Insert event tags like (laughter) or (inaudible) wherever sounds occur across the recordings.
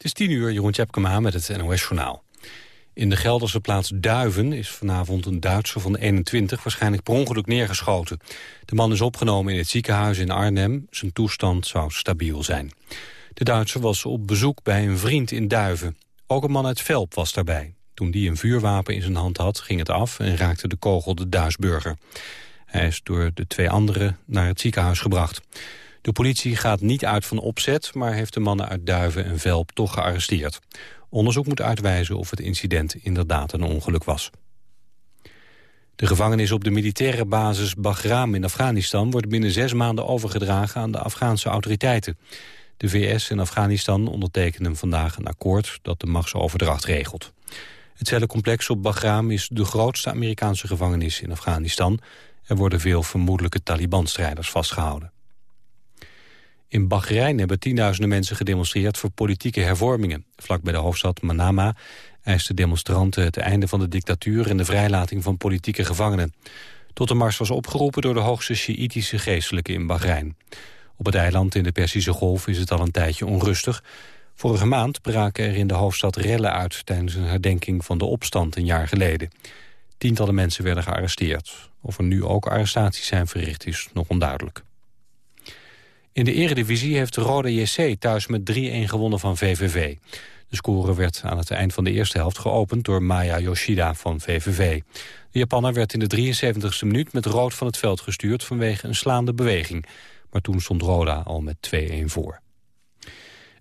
Het is tien uur, Jeroen Tjepkema met het NOS-journaal. In de Gelderse plaats Duiven is vanavond een Duitser van 21 waarschijnlijk per ongeluk neergeschoten. De man is opgenomen in het ziekenhuis in Arnhem. Zijn toestand zou stabiel zijn. De Duitser was op bezoek bij een vriend in Duiven. Ook een man uit Velp was daarbij. Toen die een vuurwapen in zijn hand had, ging het af en raakte de kogel de Duisburger. Hij is door de twee anderen naar het ziekenhuis gebracht. De politie gaat niet uit van opzet, maar heeft de mannen uit Duiven en Velp toch gearresteerd. Onderzoek moet uitwijzen of het incident inderdaad een ongeluk was. De gevangenis op de militaire basis Bagram in Afghanistan... wordt binnen zes maanden overgedragen aan de Afghaanse autoriteiten. De VS en Afghanistan ondertekenen vandaag een akkoord... dat de machtsoverdracht regelt. Het cellencomplex op Bagram is de grootste Amerikaanse gevangenis in Afghanistan. Er worden veel vermoedelijke Taliban-strijders vastgehouden. In Bahrein hebben tienduizenden mensen gedemonstreerd voor politieke hervormingen. Vlak bij de hoofdstad Manama eisten demonstranten het einde van de dictatuur en de vrijlating van politieke gevangenen. Tot de mars was opgeroepen door de hoogste Sjiïtische geestelijke in Bahrein. Op het eiland in de Persische Golf is het al een tijdje onrustig. Vorige maand braken er in de hoofdstad rellen uit tijdens een herdenking van de opstand een jaar geleden. Tientallen mensen werden gearresteerd. Of er nu ook arrestaties zijn verricht is nog onduidelijk. In de eredivisie heeft Rode JC thuis met 3-1 gewonnen van VVV. De score werd aan het eind van de eerste helft geopend door Maya Yoshida van VVV. De Japanner werd in de 73e minuut met rood van het veld gestuurd vanwege een slaande beweging. Maar toen stond Roda al met 2-1 voor.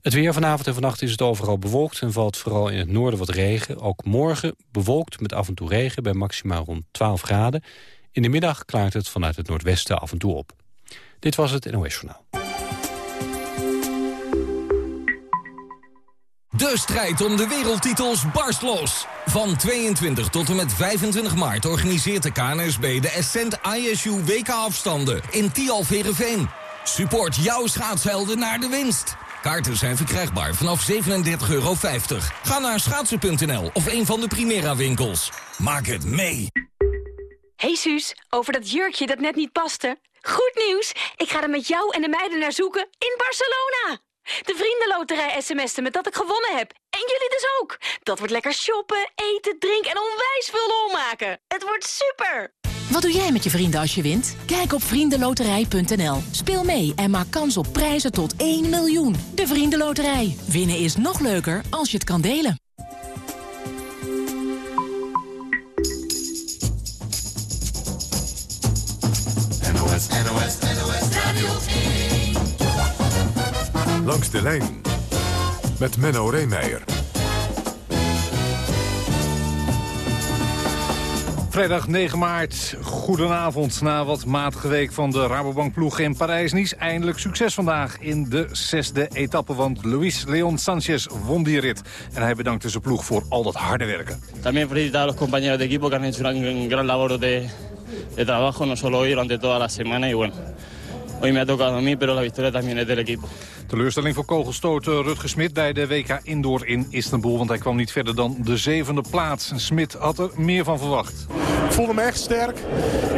Het weer vanavond en vannacht is het overal bewolkt en valt vooral in het noorden wat regen. Ook morgen bewolkt met af en toe regen bij maximaal rond 12 graden. In de middag klaart het vanuit het noordwesten af en toe op. Dit was het NOS Journaal. De strijd om de wereldtitels barst los. Van 22 tot en met 25 maart organiseert de KNSB de Ascent ISU WK-afstanden in Tialf. Support jouw schaatshelden naar de winst. Kaarten zijn verkrijgbaar vanaf 37,50 euro. Ga naar schaatsen.nl of een van de Primera winkels. Maak het mee. Hey Suus, over dat jurkje dat net niet paste. Goed nieuws, ik ga er met jou en de meiden naar zoeken in Barcelona. De vriendenloterij sms'en met dat ik gewonnen heb. En jullie dus ook. Dat wordt lekker shoppen, eten, drinken en onwijs veel lol maken. Het wordt super. Wat doe jij met je vrienden als je wint? Kijk op vriendenloterij.nl. Speel mee en maak kans op prijzen tot 1 miljoen. De Vriendenloterij. Winnen is nog leuker als je het kan delen. NOS, NOS, NOS Radio 1. Langs de lijn met Menno Reemeijer. Vrijdag 9 maart, goedenavond. Na wat matige week van de Rabobank-ploeg in Parijs-Nice... eindelijk succes vandaag in de zesde etappe. Want Luis Leon Sanchez won die rit. En hij bedankte zijn ploeg voor al dat harde werken. También felicitar a los compañeros de equipo que han hecho una gran labor de, de trabajo, no solo hoy, durante toda la semana. Y bueno, hoy me ha tocado a mí, pero la victoria también es del equipo. Teleurstelling voor kogelstoot Rutger Smit bij de WK Indoor in Istanbul. Want hij kwam niet verder dan de zevende plaats. Smit had er meer van verwacht. Ik voelde me echt sterk.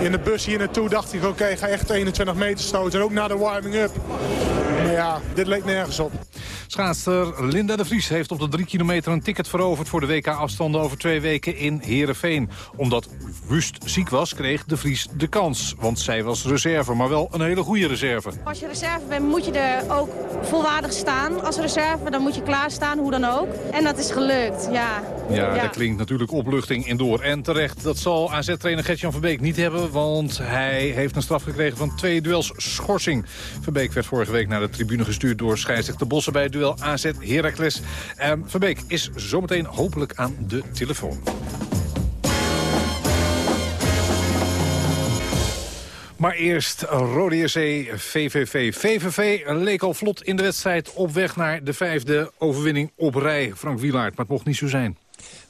In de bus hier naartoe dacht ik, oké, ik ga echt 21 meter stoten. En ook na de warming-up. Maar ja, dit leek nergens op. Schaatster Linda de Vries heeft op de drie kilometer een ticket veroverd... voor de WK-afstanden over twee weken in Heerenveen. Omdat Wust ziek was, kreeg de Vries de kans. Want zij was reserve, maar wel een hele goede reserve. Als je reserve bent, moet je er ook volwaardig staan. Als reserve, dan moet je klaarstaan, hoe dan ook. En dat is gelukt, ja. Ja, dat klinkt natuurlijk opluchting in door. En terecht, dat zal AZ-trainer Gertjan Verbeek niet hebben... want hij heeft een straf gekregen van twee duels schorsing. Verbeek werd vorige week naar de tribune gestuurd door scheidsrechter Bossen... bij het duel AZ Heracles. Um, Verbeek is zometeen hopelijk aan de telefoon. Maar eerst Rode JC VVV. VVV leek al vlot in de wedstrijd op weg naar de vijfde overwinning op rij. Frank Wielaert, maar het mocht niet zo zijn.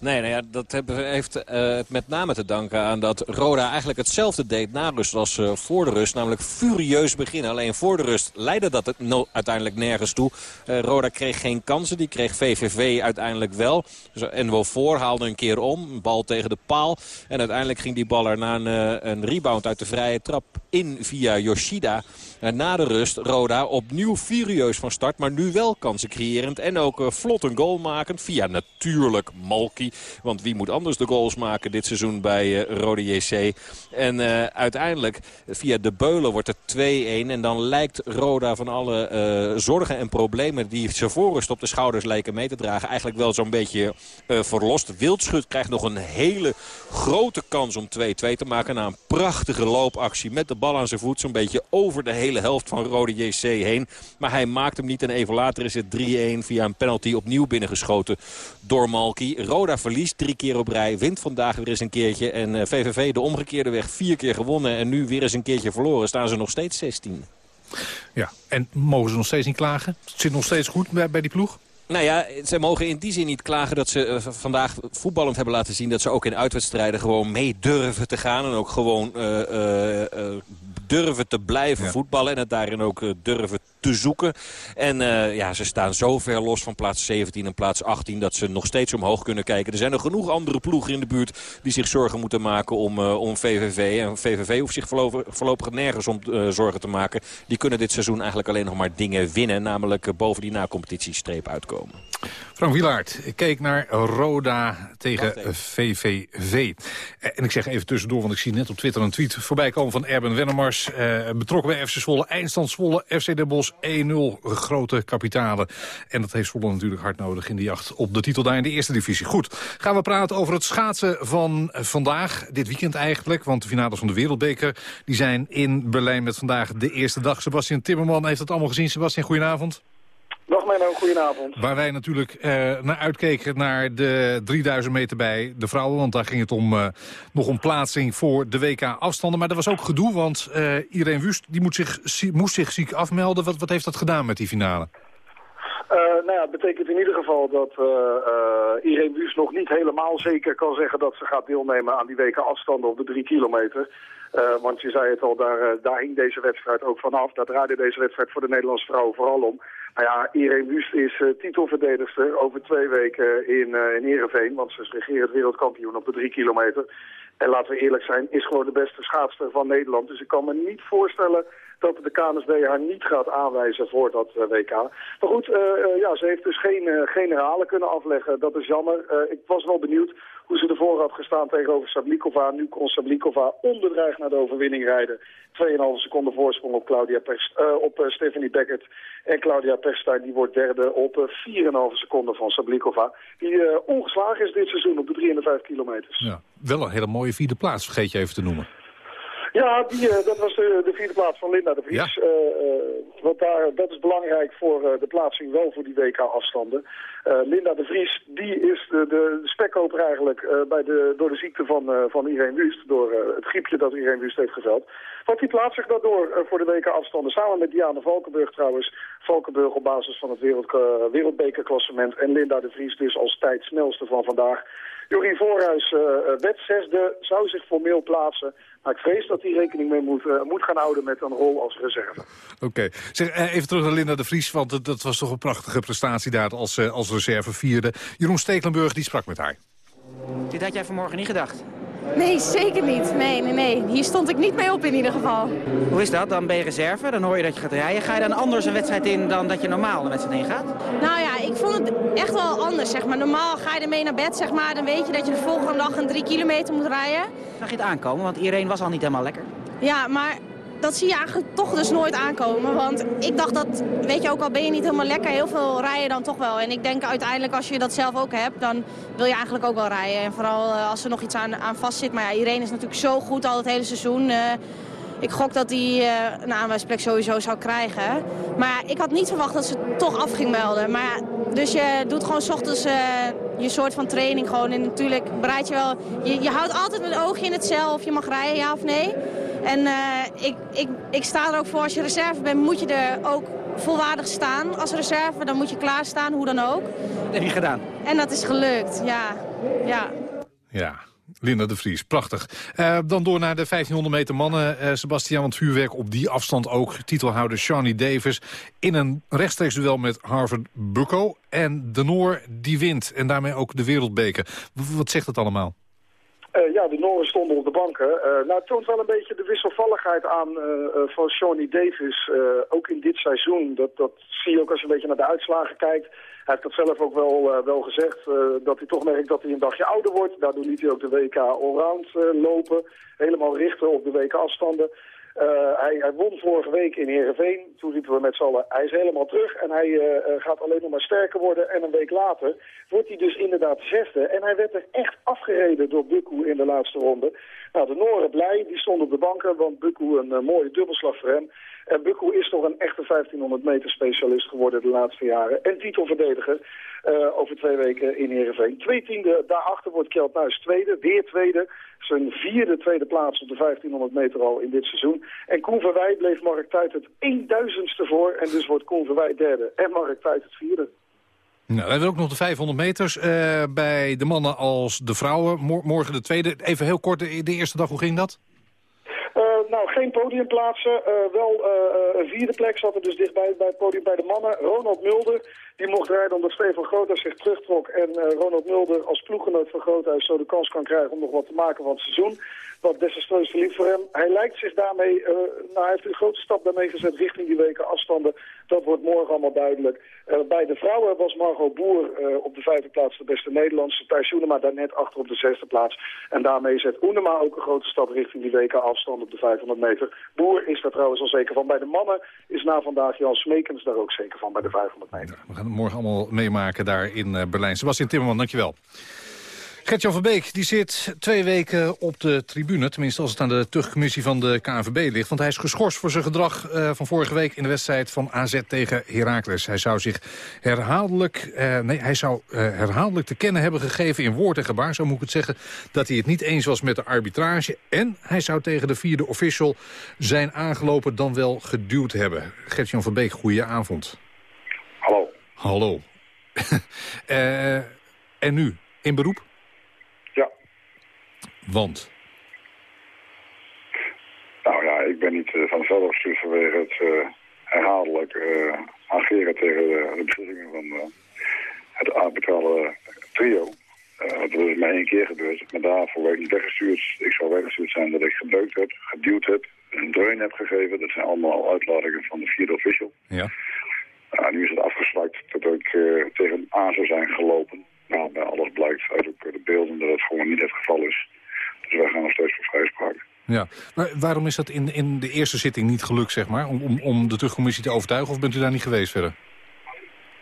Nee, nou dat heeft uh, met name te danken aan dat Roda eigenlijk hetzelfde deed na rust als uh, voor de rust. Namelijk furieus beginnen. Alleen voor de rust leidde dat het uiteindelijk nergens toe. Uh, Roda kreeg geen kansen, die kreeg VVV uiteindelijk wel. Dus Enwo voor haalde een keer om, een bal tegen de paal. En uiteindelijk ging die bal er na een, een rebound uit de vrije trap in via Yoshida. Na de rust Roda opnieuw furieus van start, maar nu wel kansen creërend. En ook vlot een goal makend via natuurlijk Malky. Want wie moet anders de goals maken dit seizoen bij uh, Rode JC. En uh, uiteindelijk via de Beulen wordt het 2-1. En dan lijkt Roda van alle uh, zorgen en problemen die ze voorrust op de schouders lijken mee te dragen. Eigenlijk wel zo'n beetje verlost. Wildschut krijgt nog een hele grote kans om 2-2 te maken. Na een prachtige loopactie met de bal aan zijn voet. Zo'n beetje over de hele helft van Rode JC heen. Maar hij maakt hem niet. En even later is het 3-1 via een penalty opnieuw binnengeschoten door Malky. Roda verliest drie keer op rij. Wint vandaag weer eens een keertje. En VVV eh, de omgekeerde weg vier keer gewonnen. En nu weer eens een keertje verloren. Staan ze nog steeds 16. Ja, en mogen ze nog steeds niet klagen? Het zit nog steeds goed bij die ploeg? Nou ja, ze mogen in die zin niet klagen dat ze uh, vandaag voetballend hebben laten zien... dat ze ook in uitwedstrijden gewoon mee durven te gaan. En ook gewoon uh, uh, durven te blijven voetballen. En het daarin ook durven te zoeken. En uh, ja, ze staan zo ver los van plaats 17 en plaats 18... dat ze nog steeds omhoog kunnen kijken. Er zijn nog genoeg andere ploegen in de buurt... die zich zorgen moeten maken om, uh, om VVV. En VVV hoeft zich voorlopig, nergens om uh, zorgen te maken. Die kunnen dit seizoen eigenlijk alleen nog maar dingen winnen. Namelijk boven die na-competitiestreep uitkomen. Frank Wielaert, ik keek naar Roda tegen VVV. En ik zeg even tussendoor, want ik zie net op Twitter een tweet voorbij komen van Erben Wennemars. betrokken bij FC Zwolle, eindstand Zwolle, FC Den Bosch 1-0 grote kapitalen. En dat heeft Zwolle natuurlijk hard nodig in die jacht op de titel daar in de eerste divisie. Goed, gaan we praten over het schaatsen van vandaag, dit weekend eigenlijk. Want de finales van de Wereldbeker die zijn in Berlijn met vandaag de eerste dag. Sebastian Timmerman heeft het allemaal gezien. Sebastian, goedenavond. Nog een goedenavond. Waar wij natuurlijk eh, naar uitkeken naar de 3000 meter bij de vrouwen. Want daar ging het om uh, nog om plaatsing voor de WK-afstanden. Maar er was ook gedoe, want uh, Irene Wust die moet zich, moest zich ziek afmelden. Wat, wat heeft dat gedaan met die finale? Nou ja, het betekent in ieder geval dat Irene Wust nog niet helemaal zeker kan zeggen dat ze gaat deelnemen aan die weken afstanden op de drie kilometer. want je zei het al, daar, daar hing deze wedstrijd ook vanaf. Daar draaide deze wedstrijd voor de Nederlandse vrouwen vooral om. Nou ja, Irene Wust is uh, titelverdedigster over twee weken in, uh, in Ereveen. Want ze is regerend wereldkampioen op de drie kilometer. En laten we eerlijk zijn, is gewoon de beste schaatster van Nederland. Dus ik kan me niet voorstellen dat de KNSB haar niet gaat aanwijzen voor dat uh, WK. Maar goed, ja, ze heeft dus geen generalen kunnen afleggen. Dat is jammer. ik was wel benieuwd hoe ze ervoor had gestaan tegenover Sablikova. Nu kon Sablikova onbedreigd naar de overwinning rijden. 2,5 seconden voorsprong op, Claudia uh, op uh, Stephanie Beckert. En Claudia Perstein die wordt derde op uh, 4,5 seconden van Sablikova. Die ongeslagen is dit seizoen op de 3 en de 5 kilometers. Ja, wel een hele mooie vierde plaats, vergeet je even te noemen. Ja, die, uh, dat was de, de, vierde plaats van Linda de Vries. Ja. Uh, uh, want daar, dat is belangrijk voor de plaatsing wel voor die WK-afstanden. Linda de Vries, die is de, de spekkoper eigenlijk bij de, door de ziekte van, van Irene Wust. Door het griepje dat Irene Wust heeft geveld. Want die plaatst zich daardoor voor de WK-afstanden. Samen met Diana Valkenburg trouwens. Valkenburg op basis van het wereld, wereldbekerklassement. En Linda de Vries dus als tijdsnelste van vandaag. Jorien Voorhuis uh, werd zesde, zou zich formeel plaatsen. Maar ik vrees dat hij rekening mee moet, uh, moet gaan houden met een rol als reserve. Oké. Zeg, even terug naar Linda de Vries, want dat, was toch een prachtige prestatie daar als, uh, als reserve vierde. Jeroen Stekelenburg die sprak met haar. Dit had jij vanmorgen niet gedacht? Nee, zeker niet. Nee, nee, nee. Hier stond ik niet mee op in ieder geval. Hoe is dat? Dan ben je reserve, dan hoor je dat je gaat rijden. Ga je dan anders een wedstrijd in dan dat je normaal een wedstrijd in gaat? Nou ja, ik vond het echt wel anders, zeg maar. Normaal ga je ermee naar bed, zeg maar. Dan weet je dat je de volgende dag een drie kilometer moet rijden. Zag je het aankomen? Want iedereen was al niet helemaal lekker. Ja, maar dat zie je eigenlijk toch dus nooit aankomen. Want ik dacht dat, weet je ook al ben je niet helemaal lekker, heel veel rijden dan toch wel. En ik denk uiteindelijk als je dat zelf ook hebt, dan wil je eigenlijk ook wel rijden. En vooral uh, als er nog iets aan, aan vast zit. Maar ja, iedereen is natuurlijk zo goed al het hele seizoen. Uh, ik gok dat hij uh, een aanwijsplek sowieso zou krijgen. Maar ik had niet verwacht dat ze toch af ging melden. Maar dus je doet gewoon s ochtends uh, je soort van training gewoon. En natuurlijk bereid je wel... Je, je houdt altijd een oogje in het cel of je mag rijden, ja of nee. En uh, ik, ik, ik sta er ook voor, als je reserve bent, moet je er ook volwaardig staan als reserve. Dan moet je klaarstaan, hoe dan ook. Dat heb je gedaan. En dat is gelukt, ja. ja. Ja, Linda de Vries, prachtig. Uh, dan door naar de 1500 meter mannen. Uh, Sebastian, want vuurwerk op die afstand ook. Titelhouder Shawnee Davis in een rechtstreeks duel met Harvard Bucco. En de Noor die wint en daarmee ook de wereldbeker. Wat zegt het allemaal? Uh, ja, de Noren stonden op de banken. Nou, het toont wel een beetje de wisselvalligheid aan van Shawnee Davis. ook in dit seizoen. Dat, dat zie je ook als je een beetje naar de uitslagen kijkt. Hij heeft dat zelf ook wel, wel gezegd. dat hij toch merkt dat hij een dagje ouder wordt. Daardoor liet hij ook de WK allround lopen. Helemaal richten op de WK afstanden. Uh, hij, hij, won vorige week in Heerenveen. Toen riepen we met z'n allen, hij is helemaal terug. En hij uh, gaat alleen nog maar sterker worden. En een week later wordt hij dus inderdaad zesde. En hij werd er echt afgereden door Bukku in de laatste ronde. Nou, de Noren blij, die stonden op de banken. Want Bukku een mooie dubbelslag voor hem. En Bukku is toch een echte 1500 meter specialist geworden de laatste jaren. En titelverdediger over twee weken in Heerenveen. Twee tiende daarachter wordt Kjeld Nuis tweede, weer tweede. Zijn vierde tweede plaats op de 1500 meter al in dit seizoen. En Koen Verwij bleef Mark Tuit het 1000ste voor. En dus wordt Koen Verwij derde en Mark Tuit het vierde. Nou, we hebben ook nog de 500 meters uh, bij de mannen als de vrouwen. morgen de tweede. Even heel kort, de, de eerste dag, hoe ging dat? Uh, nou, geen podiumplaatsen. Uh, wel een vierde plek zat er dus dichtbij bij het podium bij de mannen. Ronald Mulder, die mocht rijden omdat Stefan Groothuis zich terugtrok. En Ronald Mulder als ploeggenoot van Groothuis zo de kans kan krijgen om nog wat te maken van het seizoen. Wat desastreus verliep voor hem. Hij lijkt zich daarmee, nou hij heeft een grote stap daarmee gezet richting die weken afstanden. Dat wordt morgen allemaal duidelijk. bij de vrouwen was Margot Boer op de vijfde plaats de beste Nederlandse. Thijs Oenema daar net achter op de zesde plaats. En daarmee zet Oenema ook een grote stap richting die weken afstand op de 500 meter. Boer is daar trouwens al zeker van. Bij de mannen is na vandaag Jan Smekens daar ook zeker van bij de 500 meter. Morgen allemaal meemaken daar in Berlijn. Sebastian Timmerman, dankjewel. Gertjan van Beek die zit twee weken op de tribune. Tenminste, als het aan de terugcommissie van de KNVB ligt. Want hij is geschorst voor zijn gedrag uh, van vorige week... in de wedstrijd van AZ tegen Heracles. Hij zou zich herhaaldelijk, uh, nee, hij zou, uh, herhaaldelijk te kennen hebben gegeven... in woord en gebaar, zo moet ik het zeggen... dat hij het niet eens was met de arbitrage. En hij zou tegen de vierde official zijn aangelopen... dan wel geduwd hebben. Gertjan van Beek, goeie avond. Hallo. Hallo. (laughs) en nu, in beroep? Want? Nou ja, ik ben niet van veld afgestuurd vanwege het uh, herhaaldelijk ageren tegen de, de beslissingen van het arbitrale trio. dat is maar één keer gebeurd, maar daarvoor werd ik niet weggestuurd. Ik zou weggestuurd zijn dat ik gebeukt heb, geduwd heb, een dreun heb gegeven. Dat zijn allemaal uitlatingen van de vierde official. Ja. Nou, nu is het afgezwakt dat ik tegen hem aan zou zijn gelopen. Nou, bij alles blijkt uit ook de beelden dat het gewoon niet het geval is. Dus wij gaan nog steeds voor vrijspraak. Ja, maar waarom is dat in, in de eerste zitting niet gelukt, zeg maar? Om, om, om de terugcommissie te overtuigen, of bent u daar niet geweest verder?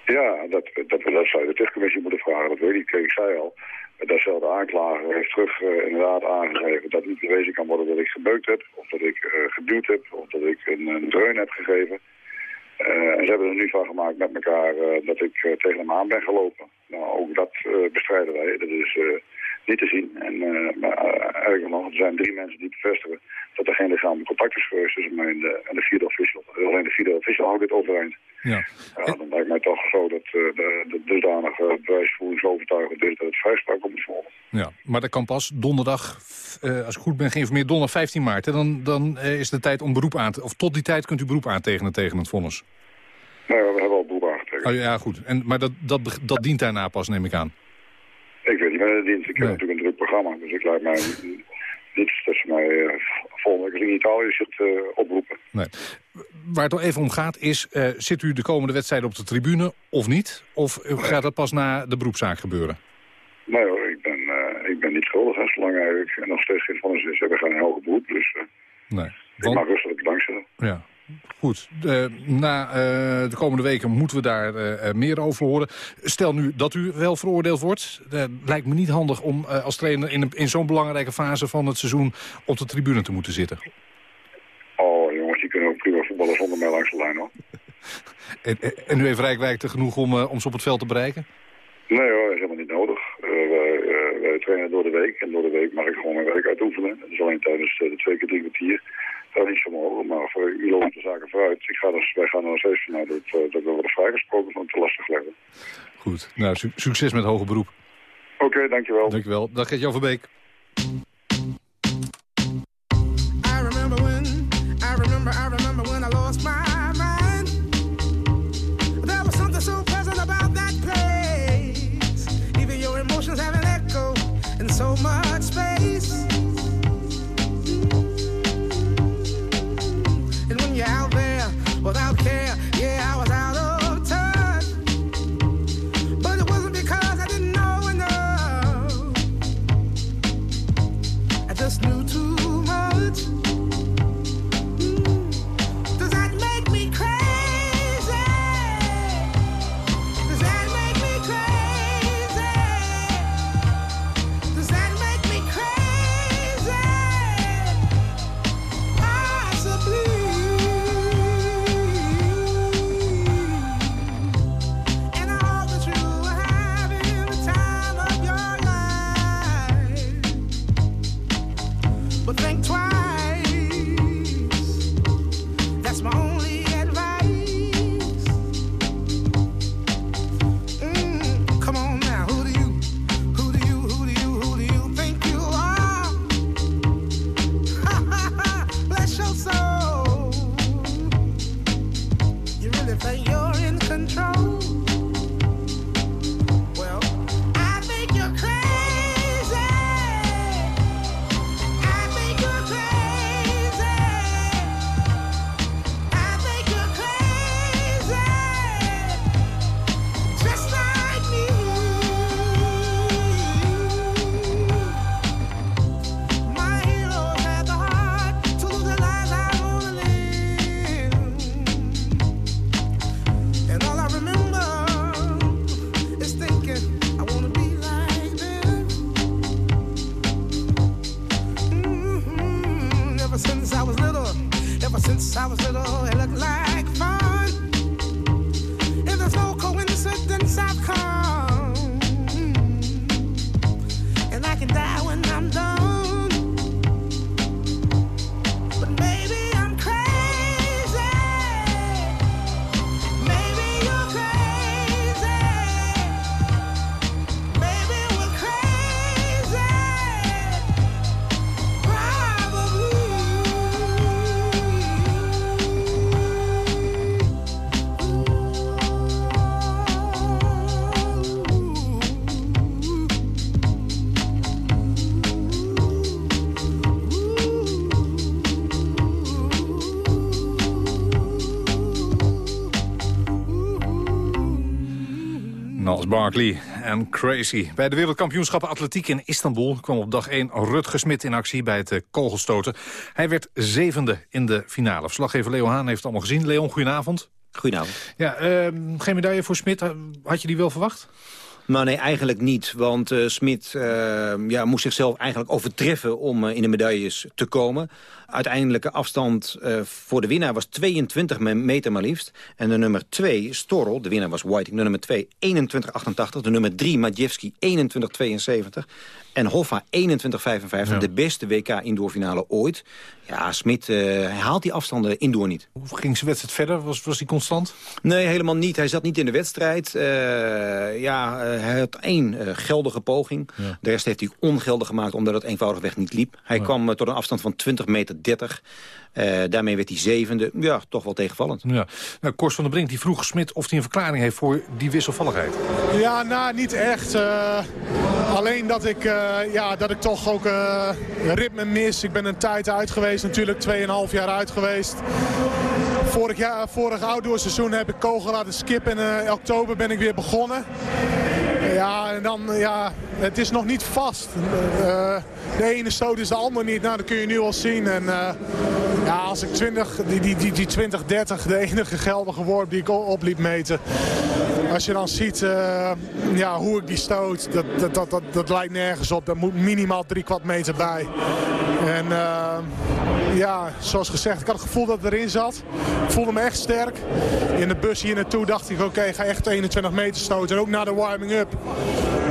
Ja, dat, dat, dat zou je de terugcommissie moeten vragen, dat weet ik. Ik zei al, datzelfde aanklager heeft terug uh, inderdaad aangegeven dat niet bewezen kan worden dat ik gebeukt heb, of dat ik uh, geduwd heb, of dat ik een, een dreun heb gegeven. Uh, en ze hebben er nu van gemaakt met elkaar dat ik tegen hem aan ben gelopen. Nou, ook dat bestrijden wij. Dat is niet te zien. En, maar uh, eigenlijk nog, er zijn drie mensen die bevestigen dat er geen lichamelijk contact is geweest tussen mij en de, en de vierde official. Alleen de vierde official houdt dit overeind. Ja. ja dan lijkt mij toch zo dat de, de dusdanige bewijsvoering zo overtuigend is dat het vrijspraak komt volgen. Ja, maar dat kan pas donderdag, als ik goed ben geïnformeerd, donderdag 15 maart. Hè? Dan, dan is de tijd om beroep aan te... Of tot die tijd kunt u beroep aantekenen tegen het vonnis. Nee, we hebben al beroep aangetekend. Oh, ja, goed. En, maar dat, dat, dat dient daarna pas, neem ik aan. Ik weet niet meer de dienst. Ik heb natuurlijk een druk programma. Dus ik laat mij niet ze mij uh, volgende week in Italië zit uh, oproepen. Nee. Waar het nog even om gaat is, uh, zit u de komende wedstrijd op de tribune of niet? Of gaat dat pas na de beroepszaak gebeuren? Nee hoor, ik ben, ik ben niet schuldig. Hè, zolang ik nog steeds geen vonnis is, heb ik geen hoger beroep. Dus nee. ik mag rustig bedankt zijn. Ja. Goed, na uh, de komende weken moeten we daar uh, meer over horen. Stel nu dat u wel veroordeeld wordt. lijkt me niet handig om als trainer in, in zo'n belangrijke fase van het seizoen op de tribune te moeten zitten. Oh jongens, die kunnen ook prima voetballen zonder mij langs de lijn hoor. (laughs) en, en u heeft rijkwijkte genoeg om, om ze op het veld te bereiken? Nee hoor, dat is helemaal niet nodig. wij, wij trainen door de week en door de week mag ik gewoon mijn werk uitoefenen. Dat is alleen tijdens de twee keer drie kwartier. Dat is niet zo mogen. Maar voor u loopt de zaken vooruit. Ik ga dus, wij gaan er nog steeds vanuit dat, uh, dat we worden vrijgesproken van te lastig leggen. Goed. Nou, su succes met hoger beroep. Oké, okay, dankjewel. Dankjewel. Dag Gert-Jan Verbeek. Barkley en Crazy. Bij de wereldkampioenschappen atletiek in Istanbul kwam op dag 1 Rutger Smit in actie bij het eh, kogelstoten. Hij werd zevende in de finale. Verslaggever Leo Haan heeft het allemaal gezien. Leon, goedenavond. Goedenavond. Ja, uh, geen medaille voor Smit. Had je die wel verwacht? Maar nee, eigenlijk niet. Want uh, Smit uh, ja, moest zichzelf eigenlijk overtreffen om uh, in de medailles te komen. Uiteindelijke afstand voor de winnaar was 22 meter maar liefst. En de nummer 2, Storrel, de winnaar was Whiting. De nummer 2, 21,88. De nummer 3, Madjewski, 21,72. En Hoffa 21,55. Ja. De beste WK indoorfinale ooit. Ja, Smit uh, haalt die afstanden indoor niet. Hoe ging zijn wedstrijd verder? Was, was hij constant? Nee, helemaal niet. Hij zat niet in de wedstrijd. Uh, ja, uh, hij had één geldige poging. Ja. De rest heeft hij ongeldig gemaakt omdat het eenvoudigweg niet liep. Hij ja. kwam tot een afstand van 20 meter 30. Uh, daarmee werd hij zevende. Ja, toch wel tegenvallend. Ja. Nou, Kors van der Brink die vroeg Smit of hij een verklaring heeft voor die wisselvalligheid. Ja, nou, niet echt. Uh, alleen dat ik, uh, ja, dat ik toch ook ritme mis. Ik ben een tijd uit geweest, natuurlijk 2,5 jaar uit geweest. Vorig, jaar, vorig outdoorseizoen heb ik kogel laten skippen en in oktober ben ik weer begonnen. Ja, en dan, ja, het is nog niet vast. Uh, de ene stoot is de ander niet. Nou, dat kun je nu al zien. En uh, ja, als ik 20, die, die, die, die 20, 30, de enige geldige worp die ik op liet meten. Als je dan ziet uh, ja, hoe ik die stoot, dat, dat, dat, dat, dat lijkt nergens op. Daar moet minimaal drie kwart meter bij. En ja, zoals gezegd, ik had het gevoel dat het erin zat. Ik voelde me echt sterk. In de bus hier naartoe dacht ik, oké, ga echt 21 meter stoten. En ook na de warming-up.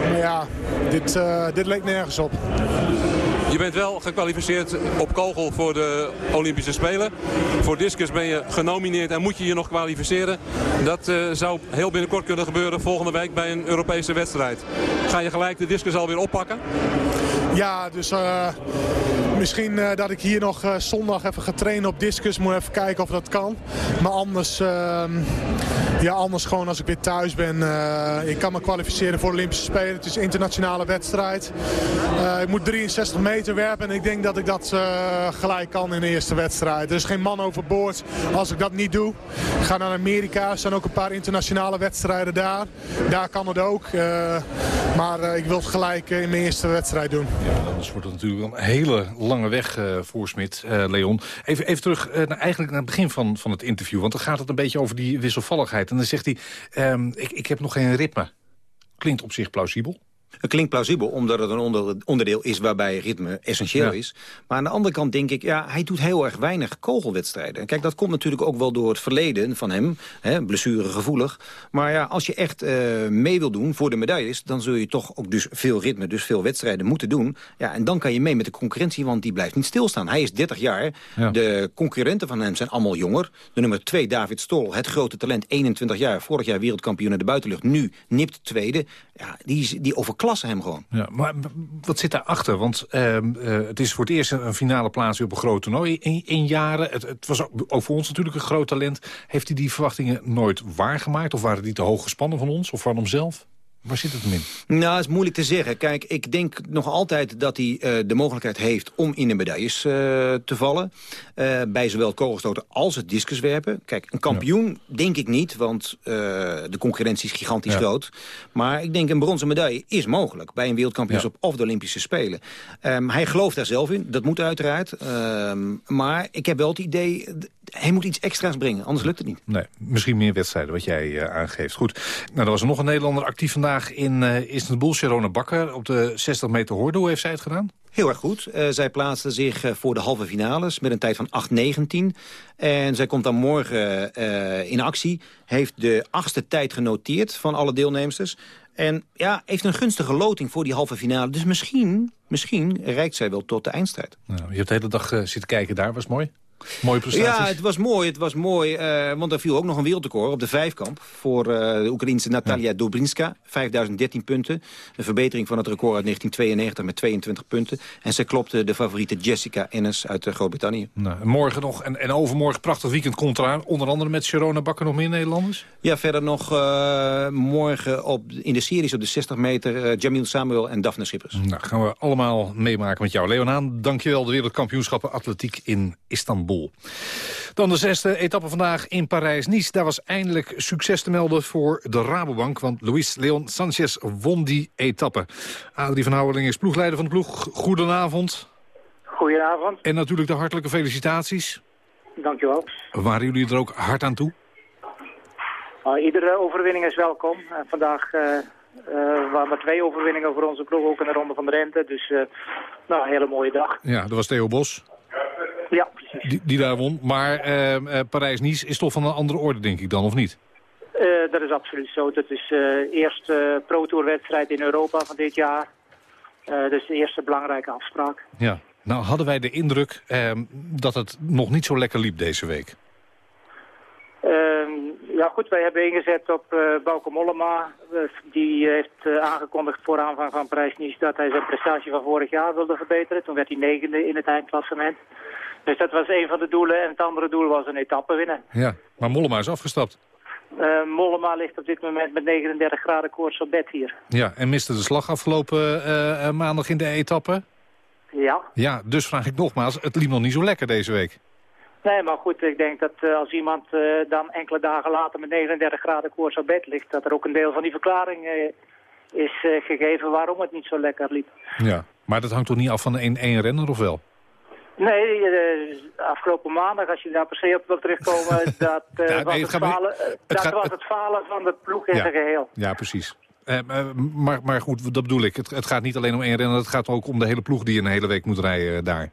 Maar ja, dit, uh, dit leek nergens op. Je bent wel gekwalificeerd op kogel voor de Olympische Spelen. Voor discus ben je genomineerd en moet je je nog kwalificeren. Dat uh, zou heel binnenkort kunnen gebeuren volgende week bij een Europese wedstrijd. Ga je gelijk de discus alweer oppakken? Ja, dus uh, misschien uh, dat ik hier nog uh, zondag even ga trainen op discus. Moet even kijken of dat kan. Maar anders, ehm, ja, anders gewoon als ik weer thuis ben. ik kan me kwalificeren voor Olympische Spelen. Het is een internationale wedstrijd. ik moet 63 meter werpen en ik denk dat ik dat gelijk kan in de eerste wedstrijd. Er is geen man overboord als ik dat niet doe. Ik ga naar Amerika. Er zijn ook een paar internationale wedstrijden daar. Daar kan het ook. maar ik wil het gelijk in mijn eerste wedstrijd doen. Ja, anders wordt het natuurlijk een hele lange weg uh, voor Smit, uh, Leon. Even, even terug uh, naar, eigenlijk naar het begin van, van het interview. Want dan gaat het een beetje over die wisselvalligheid. En dan zegt hij, um, ik, ik heb nog geen ritme. Klinkt op zich plausibel. Het klinkt plausibel, omdat het een onderdeel is waarbij ritme essentieel ja. is. Maar aan de andere kant denk ik, ja, hij doet heel erg weinig kogelwedstrijden. Kijk, dat komt natuurlijk ook wel door het verleden van hem, hè, blessuregevoelig. Maar ja, als je echt uh, mee wil doen voor de medailles... dan zul je toch ook dus veel ritme, dus veel wedstrijden moeten doen. Ja, en dan kan je mee met de concurrentie, want die blijft niet stilstaan. Hij is 30 jaar, ja. de concurrenten van hem zijn allemaal jonger. De nummer 2, David Stol, het grote talent, 21 jaar. Vorig jaar wereldkampioen in de buitenlucht, nu nipt tweede. Ja, die, die overklassen hem gewoon. Ja, maar wat zit daarachter? Want uh, uh, het is voor het eerst een finale plaats op een groot toernooi in, in jaren. Het, het, was ook voor ons natuurlijk een groot talent. Heeft hij die verwachtingen nooit waargemaakt? Of waren die te hoog gespannen van ons of van hemzelf? Waar zit het in? Nou, dat is moeilijk te zeggen. Kijk, ik denk nog altijd dat hij uh, de mogelijkheid heeft om in de medailles uh, te vallen. Uh, bij zowel het kogelstoten als het discuswerpen. Kijk, een kampioen ja. denk ik niet, want de concurrentie is gigantisch ja. groot. Maar ik denk een bronzen medaille is mogelijk bij een wereldkampioenschap ja. of de Olympische Spelen. Um, hij gelooft daar zelf in, dat moet uiteraard. Um, maar ik heb wel het idee, hij moet iets extra's brengen, anders lukt het niet. Nee, misschien meer wedstrijden, wat jij aangeeft. Goed, nou, er was nog een Nederlander actief vandaag in uh, Istanbul, Sharona Bakker, op de 60 meter horde. Hoe heeft zij het gedaan? Heel erg goed. Uh, zij plaatste zich uh, voor de halve finales met een tijd van 8.19. En zij komt dan morgen uh, in actie. Heeft de achtste tijd genoteerd van alle deelnemsters. En ja, heeft een gunstige loting voor die halve finale. Dus misschien, misschien reikt zij wel tot de eindstrijd. Nou, je hebt de hele dag zitten kijken daar, was mooi. Mooie prestaties. Ja, het was mooi. Het was mooi uh, want er viel ook nog een wereldrecord op de vijfkamp... voor uh, de Oekraïense Natalia ja. Dobrinska. 5013 punten. Een verbetering van het record uit 1992 met 22 punten. En zij klopte de favoriete Jessica Ennis uit uh, Groot-Brittannië. Nou, morgen nog en, en overmorgen prachtig weekend komt eraan. Onder andere met Sharona Bakker nog meer Nederlanders? Ja, verder nog morgen op, in de series op de 60 meter... Jamil Samuel en Daphne Schippers. Nou, gaan we allemaal meemaken met jou. Leonaan, dankjewel. De wereldkampioenschappen atletiek in Istanbul. Dan de zesde etappe vandaag in Parijs-Nice. Daar was eindelijk succes te melden voor de Rabobank. Want Luis Leon Sanchez won die etappe. Adrie van Houweling is ploegleider van de ploeg. Goedenavond. Goedenavond. En natuurlijk de hartelijke felicitaties. Dankjewel. Waren jullie er ook hard aan toe? Uh, iedere overwinning is welkom. Uh, vandaag uh, waren er twee overwinningen voor onze ploeg, ook in de Ronde van de Rente. Dus nou, een hele mooie dag. Ja, dat was Theo Bos. Ja, precies. Die, die daar won. Maar uh, uh, Parijs-Nice is toch van een andere orde, denk ik dan, of niet? Uh, dat is absoluut zo. Dat is de eerste pro-tour-wedstrijd in Europa van dit jaar. dus de eerste belangrijke afspraak. Ja. Nou, hadden wij de indruk ehm, dat het nog niet zo lekker liep deze week? Ehm, ja goed, wij hebben ingezet op Bauke Mollema. Die heeft aangekondigd voor aanvang van Parijs-Nice dat hij zijn prestatie van vorig jaar wilde verbeteren. Toen werd hij negende in het eindklassement. Dus dat was een van de doelen. En het andere doel was een etappe winnen. Ja, maar Mollema is afgestapt. Uh, Mollema ligt op dit moment met 39 graden koorts op bed hier. Ja, en miste de slag afgelopen uh, maandag in de etappe? Ja. Ja, dus vraag ik nogmaals, het liep nog niet zo lekker deze week. Nee, maar goed, ik denk dat uh, als iemand dan enkele dagen later met 39 graden koorts op bed ligt... dat er ook een deel van die verklaring is gegeven waarom het niet zo lekker liep. Ja, maar dat hangt toch niet af van één, één renner of wel? Nee, uh, afgelopen maandag, als je daar per se op wil terugkomen, (laughs) dat, uh, ja, was, nee, het falen, dat gaat, was het falen van de ploeg in ja, zijn geheel. Ja, precies. maar, maar goed, dat bedoel ik. Het, het, gaat niet alleen om één renner, het gaat ook om de hele ploeg die een hele week moet rijden daar.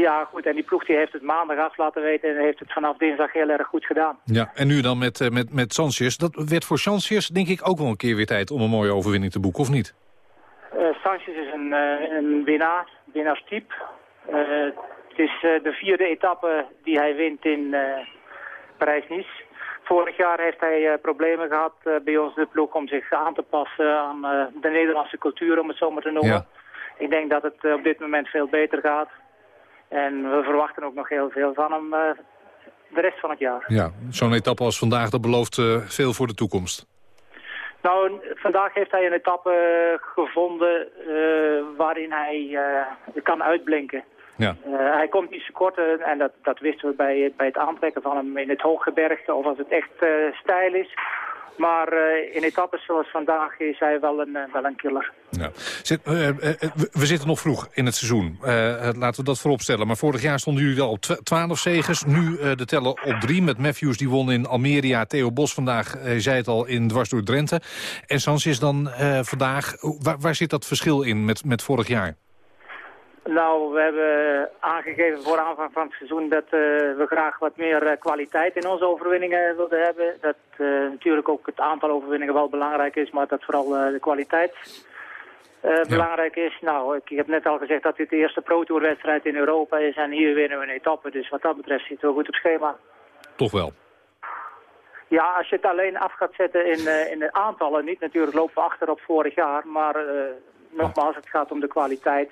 Ja, goed. En die ploeg die heeft het maandag af laten weten en heeft het vanaf dinsdag heel erg goed gedaan. Ja, en nu dan met, met, met Sanchez. Dat werd voor Sanchez denk ik ook wel een keer weer tijd om een mooie overwinning te boeken, of niet? Uh, Sanchez is een, uh, een winnaar, winnaarstype. Uh, het is uh, de vierde etappe die hij wint in Parijs-Nice. Vorig jaar heeft hij problemen gehad bij ons de ploeg om zich aan te passen aan de Nederlandse cultuur, om het zo maar te noemen. Ja. Ik denk dat het op dit moment veel beter gaat. En we verwachten ook nog heel veel van hem de rest van het jaar. Ja, zo'n etappe als vandaag, dat belooft veel voor de toekomst. Nou, vandaag heeft hij een etappe gevonden uh, waarin hij uh, kan uitblinken. Ja. Uh, hij komt iets kort en dat, dat wisten we bij, bij het aantrekken van hem in het hooggebergte of als het echt stijl is. Maar uh, in etappes zoals vandaag is hij wel een, uh, wel een killer. Ja. Zit, uh, we zitten nog vroeg in het seizoen. laten we dat vooropstellen. Maar vorig jaar stonden jullie al op 12 zegens. Nu de tellen op drie met Matthews die won in Almeria. Theo Bos vandaag, zei het al, in dwars door Drenthe. En is dan vandaag... Waar, waar zit dat verschil in met, met vorig jaar? Nou, we hebben aangegeven voor aanvang van het seizoen dat uh, we graag wat meer uh, kwaliteit in onze overwinningen wilden hebben. Dat uh, natuurlijk ook het aantal overwinningen wel belangrijk is, maar dat vooral de kwaliteit ja. belangrijk is. Nou, ik, ik, heb net al gezegd dat dit de eerste Pro Tour wedstrijd in Europa is en hier winnen we een etappe. Dus wat dat betreft zit het wel goed op schema. Toch wel? Ja, als je het alleen af gaat zetten in, in de aantallen, niet natuurlijk lopen we achter op vorig jaar, maar nogmaals, het gaat om de kwaliteit.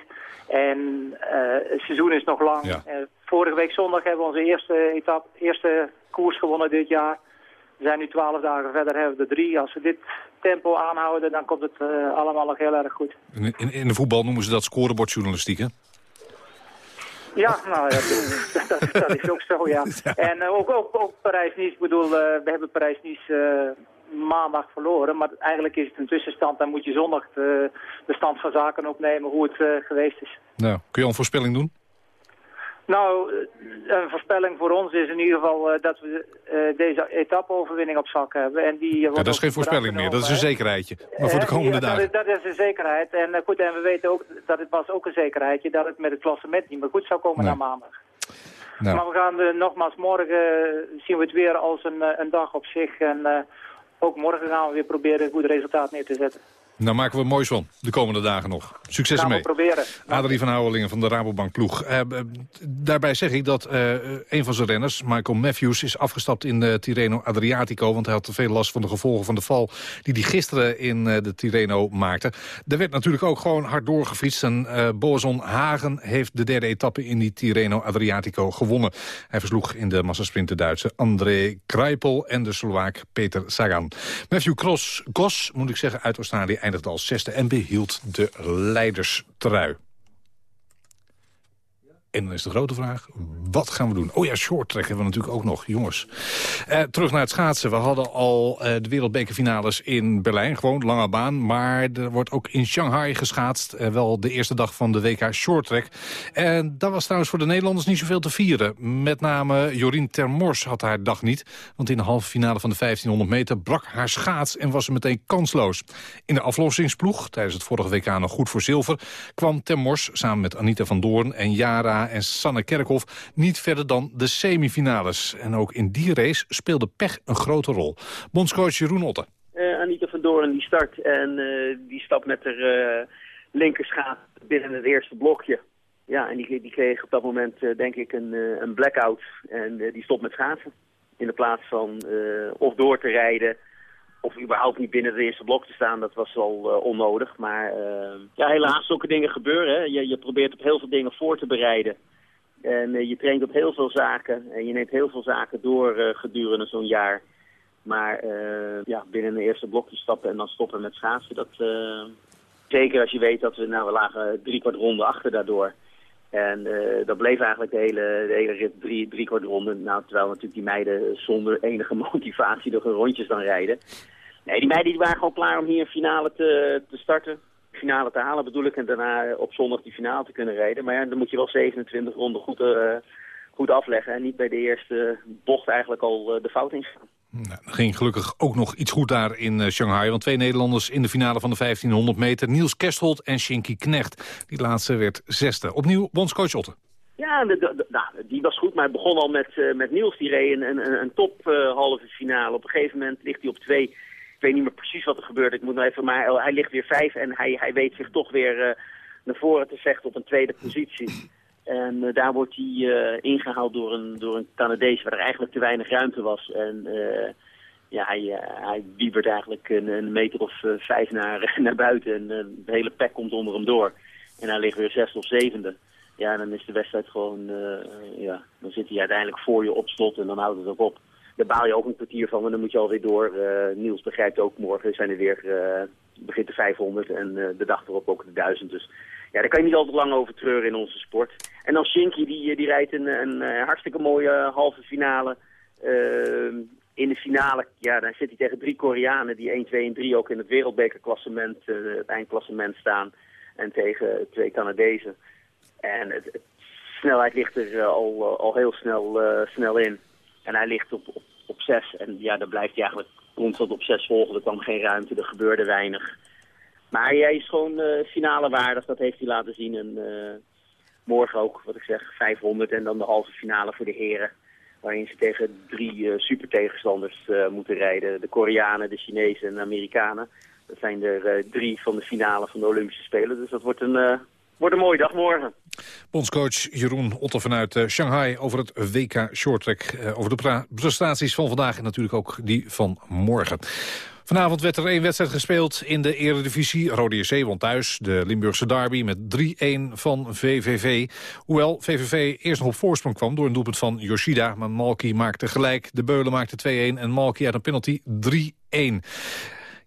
En uh, het seizoen is nog lang. Ja. Uh, vorige week zondag hebben we onze eerste, etappe, eerste koers gewonnen dit jaar. We zijn nu twaalf dagen verder, hebben we de drie. Als we dit tempo aanhouden, dan komt het uh, allemaal nog heel erg goed. In, in, in, de voetbal noemen ze dat scorebordjournalistiek, hè? Ja, nou, dat, (laughs) dat, dat, is ook zo, ja. ja. En ook, ook, ook Parijs-Nice, ik bedoel, we hebben Parijs-Nice maandag verloren. Maar eigenlijk is het een tussenstand. Dan moet je zondag de, de stand van zaken opnemen hoe het uh, geweest is. Nou, kun je al een voorspelling doen? Nou, eh, een voorspelling voor ons is in ieder geval dat we deze etappe-overwinning op zak hebben. En die, ja, dat is geen voorspelling meer, dat is een zekerheidje. Maar voor de komende dagen. Dat is, dat is, een zekerheid. En goed, en we weten ook dat het was ook een zekerheidje dat het met het klassement niet meer goed zou komen nee. na maandag. Nou. Maar we gaan nogmaals morgen zien we het weer als een, een dag op zich. En ook morgen gaan we weer proberen een goed resultaat neer te zetten. Nou maken we moois van, de komende dagen nog. Succes ermee. Proberen. Adrie van Houwelingen van de Rabobank ploeg. Uh, daarbij zeg ik dat uh, een van zijn renners, Michael Matthews... is afgestapt in de Tirreno Adriatico... want hij had te veel last van de gevolgen van de val... die hij gisteren in uh, de Tirreno maakte. Er werd natuurlijk ook gewoon hard doorgefietst. En Boazon Hagen heeft de derde etappe in die Tirreno Adriatico gewonnen. Hij versloeg in de massasprint de Duitse André Kruipel... en de Slovaak Peter Sagan. Matthew Cross, Gos, moet ik zeggen, uit Australië eindigde als zesde en behield de leiderstrui. En dan is de grote vraag, wat gaan we doen? Oh ja, short hebben we natuurlijk ook nog, jongens. Eh, terug naar het schaatsen. We hadden al eh, de wereldbekerfinales in Berlijn, gewoon lange baan. Maar er wordt ook in Shanghai geschaatst. Eh, wel de eerste dag van de WK short track. En dat was trouwens voor de Nederlanders niet zoveel te vieren. Met name Jorien Termors had haar dag niet. Want in de halve finale van de 1500 meter brak haar schaats en was ze meteen kansloos. In de aflossingsploeg, tijdens het vorige WK nog goed voor zilver... kwam Termors samen met Anita van Doorn en Jara en Sanne Kerkhoff niet verder dan de semifinales. En ook in die race speelde pech een grote rol. Bondscoach Jeroen Otte. Uh, Anita van Doorn die start en uh, die stapt met haar uh, linkerschaat binnen het eerste blokje. Ja, en die, die kreeg op dat moment denk ik een, een blackout en die stopt met schaatsen. In de plaats van of door te rijden of überhaupt niet binnen het eerste blok te staan, dat was wel uh, onnodig. Maar uh, ja, helaas, zulke dingen gebeuren. Hè. Je, je probeert op heel veel dingen voor te bereiden. En uh, je traint op heel veel zaken. En je neemt heel veel zaken door gedurende zo'n jaar. Maar ja, binnen een eerste blokje stappen en dan stoppen met schaatsen, dat... zeker als je weet dat we, nou, we lagen drie kwart ronde achter daardoor. En dat bleef eigenlijk de hele, de hele rit drie, drie kwart ronde. Nou, terwijl natuurlijk die meiden zonder enige (laughs) motivatie de rondjes dan rijden. Nee, die meiden die waren gewoon klaar om hier een finale te, te starten. Finale te halen bedoel ik. En daarna op zondag die finale te kunnen rijden. Maar ja, dan moet je wel 27 ronden goed, uh, goed afleggen. En niet bij de eerste bocht eigenlijk al uh, de fout ingaan. Nou, er ging gelukkig ook nog iets goed daar in uh, Shanghai. Want twee Nederlanders in de finale van de 1500 meter. Niels Kerstholt en Shinky Knecht. Die laatste werd zesde. Opnieuw bondscoach Otte. Ja, de, de, de, nou, die was goed, maar het begon al met, uh, met Niels. Die reed een, een, een top uh, halve finale. Op een gegeven moment ligt hij op twee weet niet meer precies wat er gebeurt. Ik moet nog even, maar hij ligt weer vijf en hij, hij weet zich toch weer eh, naar voren te vechten op een tweede positie. En eh, daar wordt hij eh, ingehaald door een, door een Canadees waar er eigenlijk te weinig ruimte was. En ja, hij, hij wiebert eigenlijk een, een meter of vijf naar, (laughs) naar buiten en de hele pek komt onder hem door. En hij ligt weer zesde of zevende. Ja, dan is de wedstrijd gewoon, ja, dan zit hij uiteindelijk voor je op slot en dan houdt het ook op daar baal je ook een kwartier van en dan moet je alweer door. Uh, Niels begrijpt ook, morgen zijn er weer, uh, begint de 500 en uh, de dag erop ook de 1000. Dus ja, daar kan je niet altijd lang over treuren in onze sport. En dan Shinky, die, die rijdt een, een hartstikke mooie halve finale. In de finale, ja, dan zit hij tegen drie Koreanen die 1, 2 en 3 ook in het wereldbekerklassement, het eindklassement staan. En tegen twee Canadezen. En het snelheid ligt er al, al heel snel, snel in. En hij ligt op, op, zes. En ja, dan blijft hij eigenlijk constant op zes volgen. Er kwam geen ruimte, er gebeurde weinig. Maar hij is gewoon uh, finale waardig, dat heeft hij laten zien. En uh, morgen ook, wat ik zeg, 500 en dan de halve finale voor de heren. Waarin ze tegen drie uh, super tegenstanders moeten rijden. De Koreanen, de Chinezen en de Amerikanen. Dat zijn er drie van de finale van de Olympische Spelen. Dus dat wordt een, wordt een mooie dag morgen. Bondscoach Jeroen Otter vanuit uh, Shanghai over het WK Shorttrack. Uh, over de prestaties van vandaag en natuurlijk ook die van morgen. Vanavond werd er één wedstrijd gespeeld in de eredivisie. Rode JC won thuis de Limburgse derby met 3-1 van VVV. Hoewel VVV eerst nog op voorsprong kwam door een doelpunt van Yoshida. Maar Malki maakte gelijk, de Beulen maakte 2-1 en Malki uit een penalty 3-1.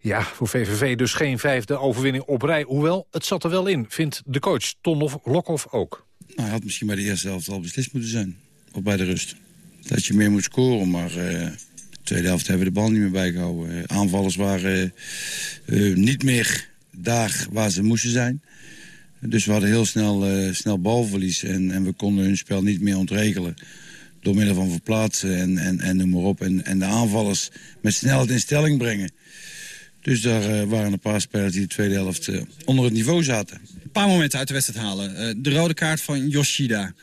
Ja, voor VVV dus geen vijfde overwinning op rij. Hoewel, het zat er wel in, vindt de coach Ton Lokhoff ook. Nou, hij had misschien bij de eerste helft al beslist moeten zijn. Of bij de rust. Dat je meer moet scoren, maar... Uh, de tweede helft hebben we de bal niet meer bijgehouden. Uh, aanvallers waren uh, niet meer daar waar ze moesten zijn. Dus we hadden heel snel, snel balverlies en, en we konden hun spel niet meer ontregelen door middel van verplaatsen en, en, en noem maar op. En, en de aanvallers met snelheid in stelling brengen. Dus daar uh, waren een paar spelers die de tweede helft uh, onder het niveau zaten. Een paar momenten uit de wedstrijd halen. Uh, de rode kaart van Yoshida.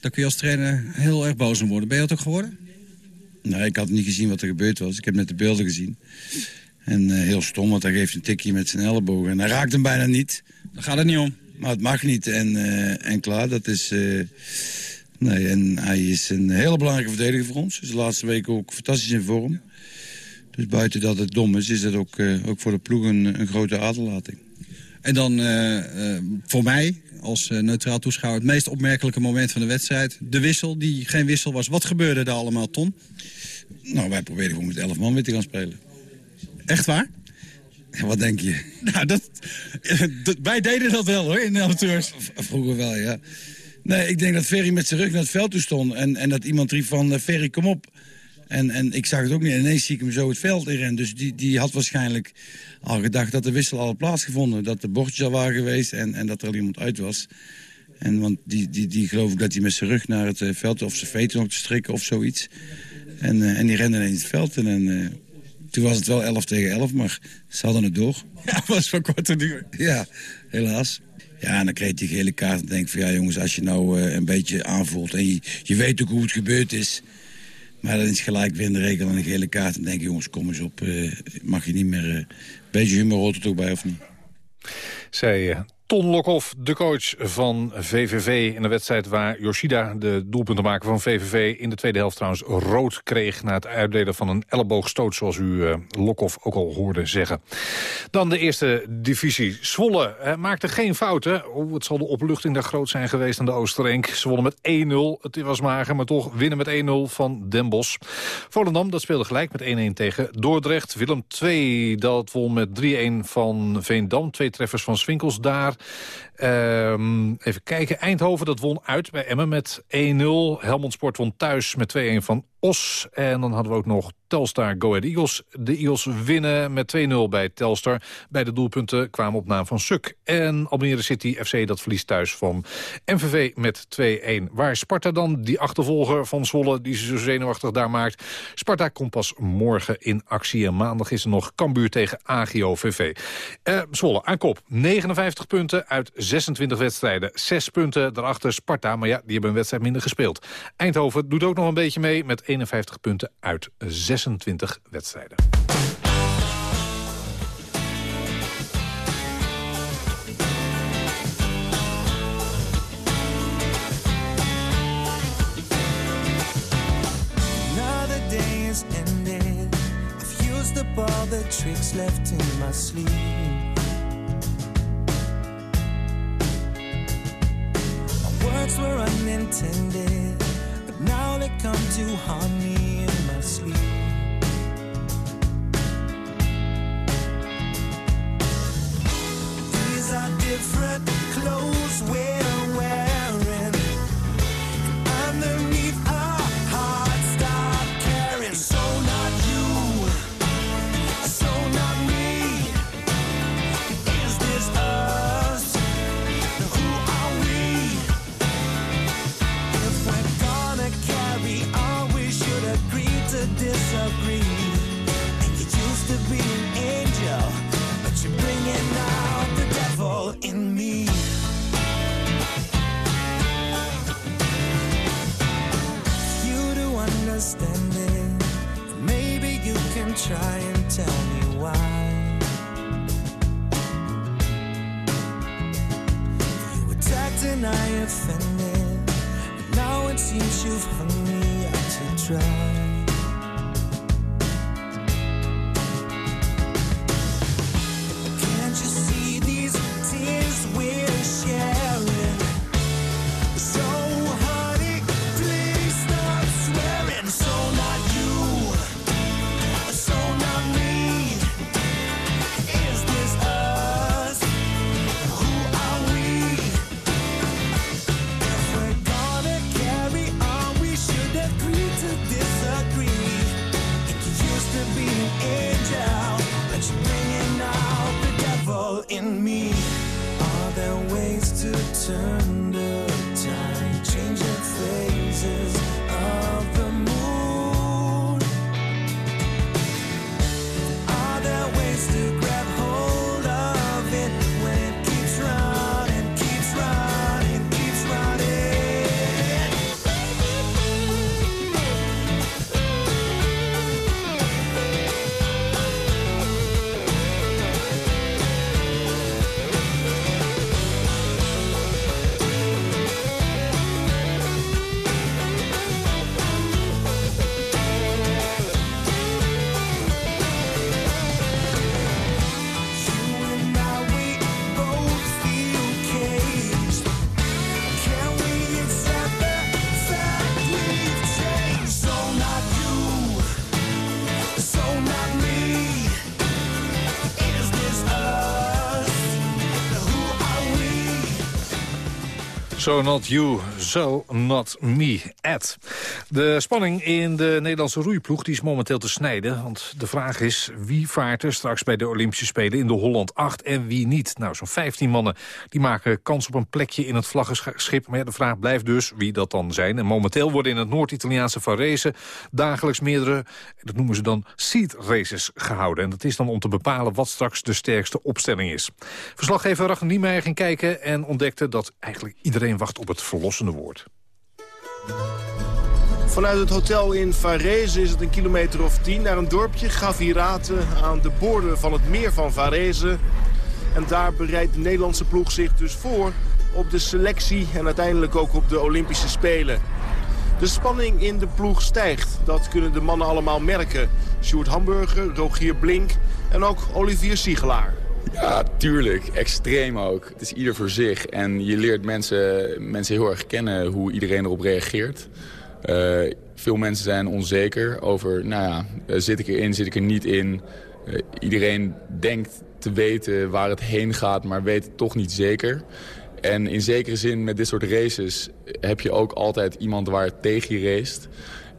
Daar kun je als trainer heel erg boos om worden. Ben je dat ook geworden? Nee, ik had niet gezien wat er gebeurd was. Ik heb net de beelden gezien. En heel stom, want hij geeft een tikje met zijn elleboog. En hij raakt hem bijna niet. Daar gaat het niet om. Maar het mag niet. En, en klaar, dat is... nee, en hij is een hele belangrijke verdediger voor ons. Is de laatste weken ook fantastisch in vorm. Dus buiten dat het dom is, is het ook, uh, ook voor de ploeg een, een grote aderlating. En dan uh, uh, voor mij, als neutraal toeschouwer, het meest opmerkelijke moment van de wedstrijd. De wissel, die geen wissel was. Wat gebeurde daar allemaal, Ton? Nou, wij probeerden gewoon met elf man weer te gaan spelen. Echt waar? Ja, wat denk je? (laughs) Nou, (laughs) dat, wij deden dat wel hoor, in de amateurs. Vroeger wel, ja. Nee, ik denk dat Ferry met zijn rug naar het veld toe stond. En, en dat iemand riep van, Ferry, kom op. En, en ik zag het ook niet. En ineens zie ik hem zo het veld in Dus die, die had waarschijnlijk al gedacht dat de wissel al had plaatsgevonden. Dat de bordjes al waren geweest en, en dat er al iemand uit was. En want die, die, die geloof ik dat hij met zijn rug naar het uh, veld... of zijn veten nog te strikken of zoiets. En, uh, en die rende ineens het veld. En, en uh, toen was het wel 11 tegen 11, maar ze hadden het door. (laughs) Ja, het was van korte duur. Ja, helaas. Ja, en dan kreeg die gele kaart en denk van... ja jongens, als je nou een beetje aanvoelt en je, je weet ook hoe het gebeurd is... Maar dan is gelijk weer in de een gele kaart. En denk je, jongens, kom eens op. Uh, mag je niet meer... Uh, beetje humor hoort er toch bij, of niet? Zij uh, Ton Lokhoff, de coach van VVV in de wedstrijd waar Yoshida de doelpuntenmaker van VVV in de tweede helft trouwens rood kreeg na het uitdelen van een elleboogstoot zoals u uh, Lokhoff ook al hoorde zeggen. Dan de eerste divisie. Zwolle uh, maakte geen fouten. Oh, het zal de opluchting daar groot zijn geweest aan de Oosterrenk. Zwolle met 1-0. Het was mager, maar toch winnen met 1-0 van Den Bosch. Volendam dat speelde gelijk met 1-1 tegen Dordrecht. Willem 2 dat won met 3-1 van Veendam. Twee treffers van Swinkels daar. Um, even kijken. Eindhoven dat won uit bij Emmen met 1-0. Helmond Sport won thuis met 2-1 van Os. En dan hadden we ook nog Telstar Go Ahead Eagles. De Eagles winnen met 2-0 bij Telstar. Beide doelpunten kwamen op naam van Suk. En Almere City FC dat verliest thuis van MVV met 2-1. Waar Sparta dan, die achtervolger van Zwolle... die ze zo zenuwachtig daar maakt. Sparta komt pas morgen in actie. En maandag is er nog Cambuur tegen AGO VV. Uh, Zwolle aan kop. 59 punten uit 26 wedstrijden. 6 punten daarachter Sparta. Maar ja, die hebben een wedstrijd minder gespeeld. Eindhoven doet ook nog een beetje mee met 51 punten uit 26 wedstrijden. all the tricks left in my sleep. My words were unintended, but now they come to haunt me in my sleep. Are different. Clothes we're understand. Maybe you can try and tell me why. You attacked and I offended. Now it seems you've hung me out to dry. So not you, so not me. Ed. De spanning in de Nederlandse roeiploeg die is momenteel te snijden. Want de vraag is, wie vaart er straks bij de Olympische Spelen in de Holland 8 en wie niet? Nou, zo'n 15 mannen die maken kans op een plekje in het vlaggenschip. Maar ja, de vraag blijft dus wie dat dan zijn. En momenteel worden in het Noord-Italiaanse Varese dagelijks meerdere, dat noemen ze dan seed races gehouden. En dat is dan om te bepalen wat straks de sterkste opstelling is. Verslaggever Ragnar Niemeyer ging kijken en ontdekte dat eigenlijk iedereen wacht op het verlossende woord. Vanuit het hotel in Varese is het een kilometer of tien naar een dorpje, Gavirate, aan de borden van het meer van Varese. En daar bereidt de Nederlandse ploeg zich dus voor op de selectie en uiteindelijk ook op de Olympische Spelen. De spanning in de ploeg stijgt, dat kunnen de mannen allemaal merken. Sjoerd Hamburger, Rogier Blink en ook Olivier Siegelaar. Ja, tuurlijk. Extreem ook. Het is ieder voor zich. En je leert mensen, mensen heel erg kennen hoe iedereen erop reageert. Uh, veel mensen zijn onzeker over, nou ja, uh, zit ik erin, zit ik er niet in. Uh, iedereen denkt te weten waar het heen gaat, maar weet het toch niet zeker. En in zekere zin met dit soort races heb je ook altijd iemand waar het tegen je race.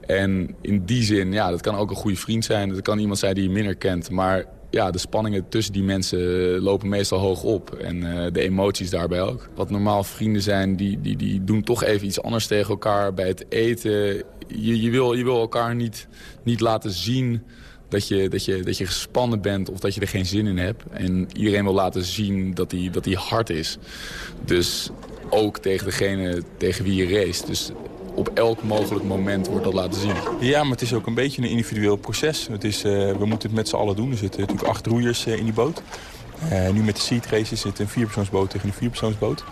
En in die zin, ja, dat kan ook een goede vriend zijn. Dat kan iemand zijn die je minder kent. Maar ja, de spanningen tussen die mensen lopen meestal hoog op. En uh, de emoties daarbij ook. Wat normaal vrienden zijn, die, die, die doen toch even iets anders tegen elkaar bij het eten. Je, je, wil, je wil elkaar niet, niet laten zien dat je, dat, je, dat je gespannen bent of dat je er geen zin in hebt. En iedereen wil laten zien dat hij dat hard is. Dus ook tegen degene tegen wie je race. Dus op elk mogelijk moment wordt dat laten zien. Ja, maar het is ook een beetje een individueel proces. Het is, uh, we moeten het met z'n allen doen. Er zitten natuurlijk acht roeiers uh, in die boot. Uh, nu met de seat races zit een vierpersoonsboot tegen een vierpersoonsboot.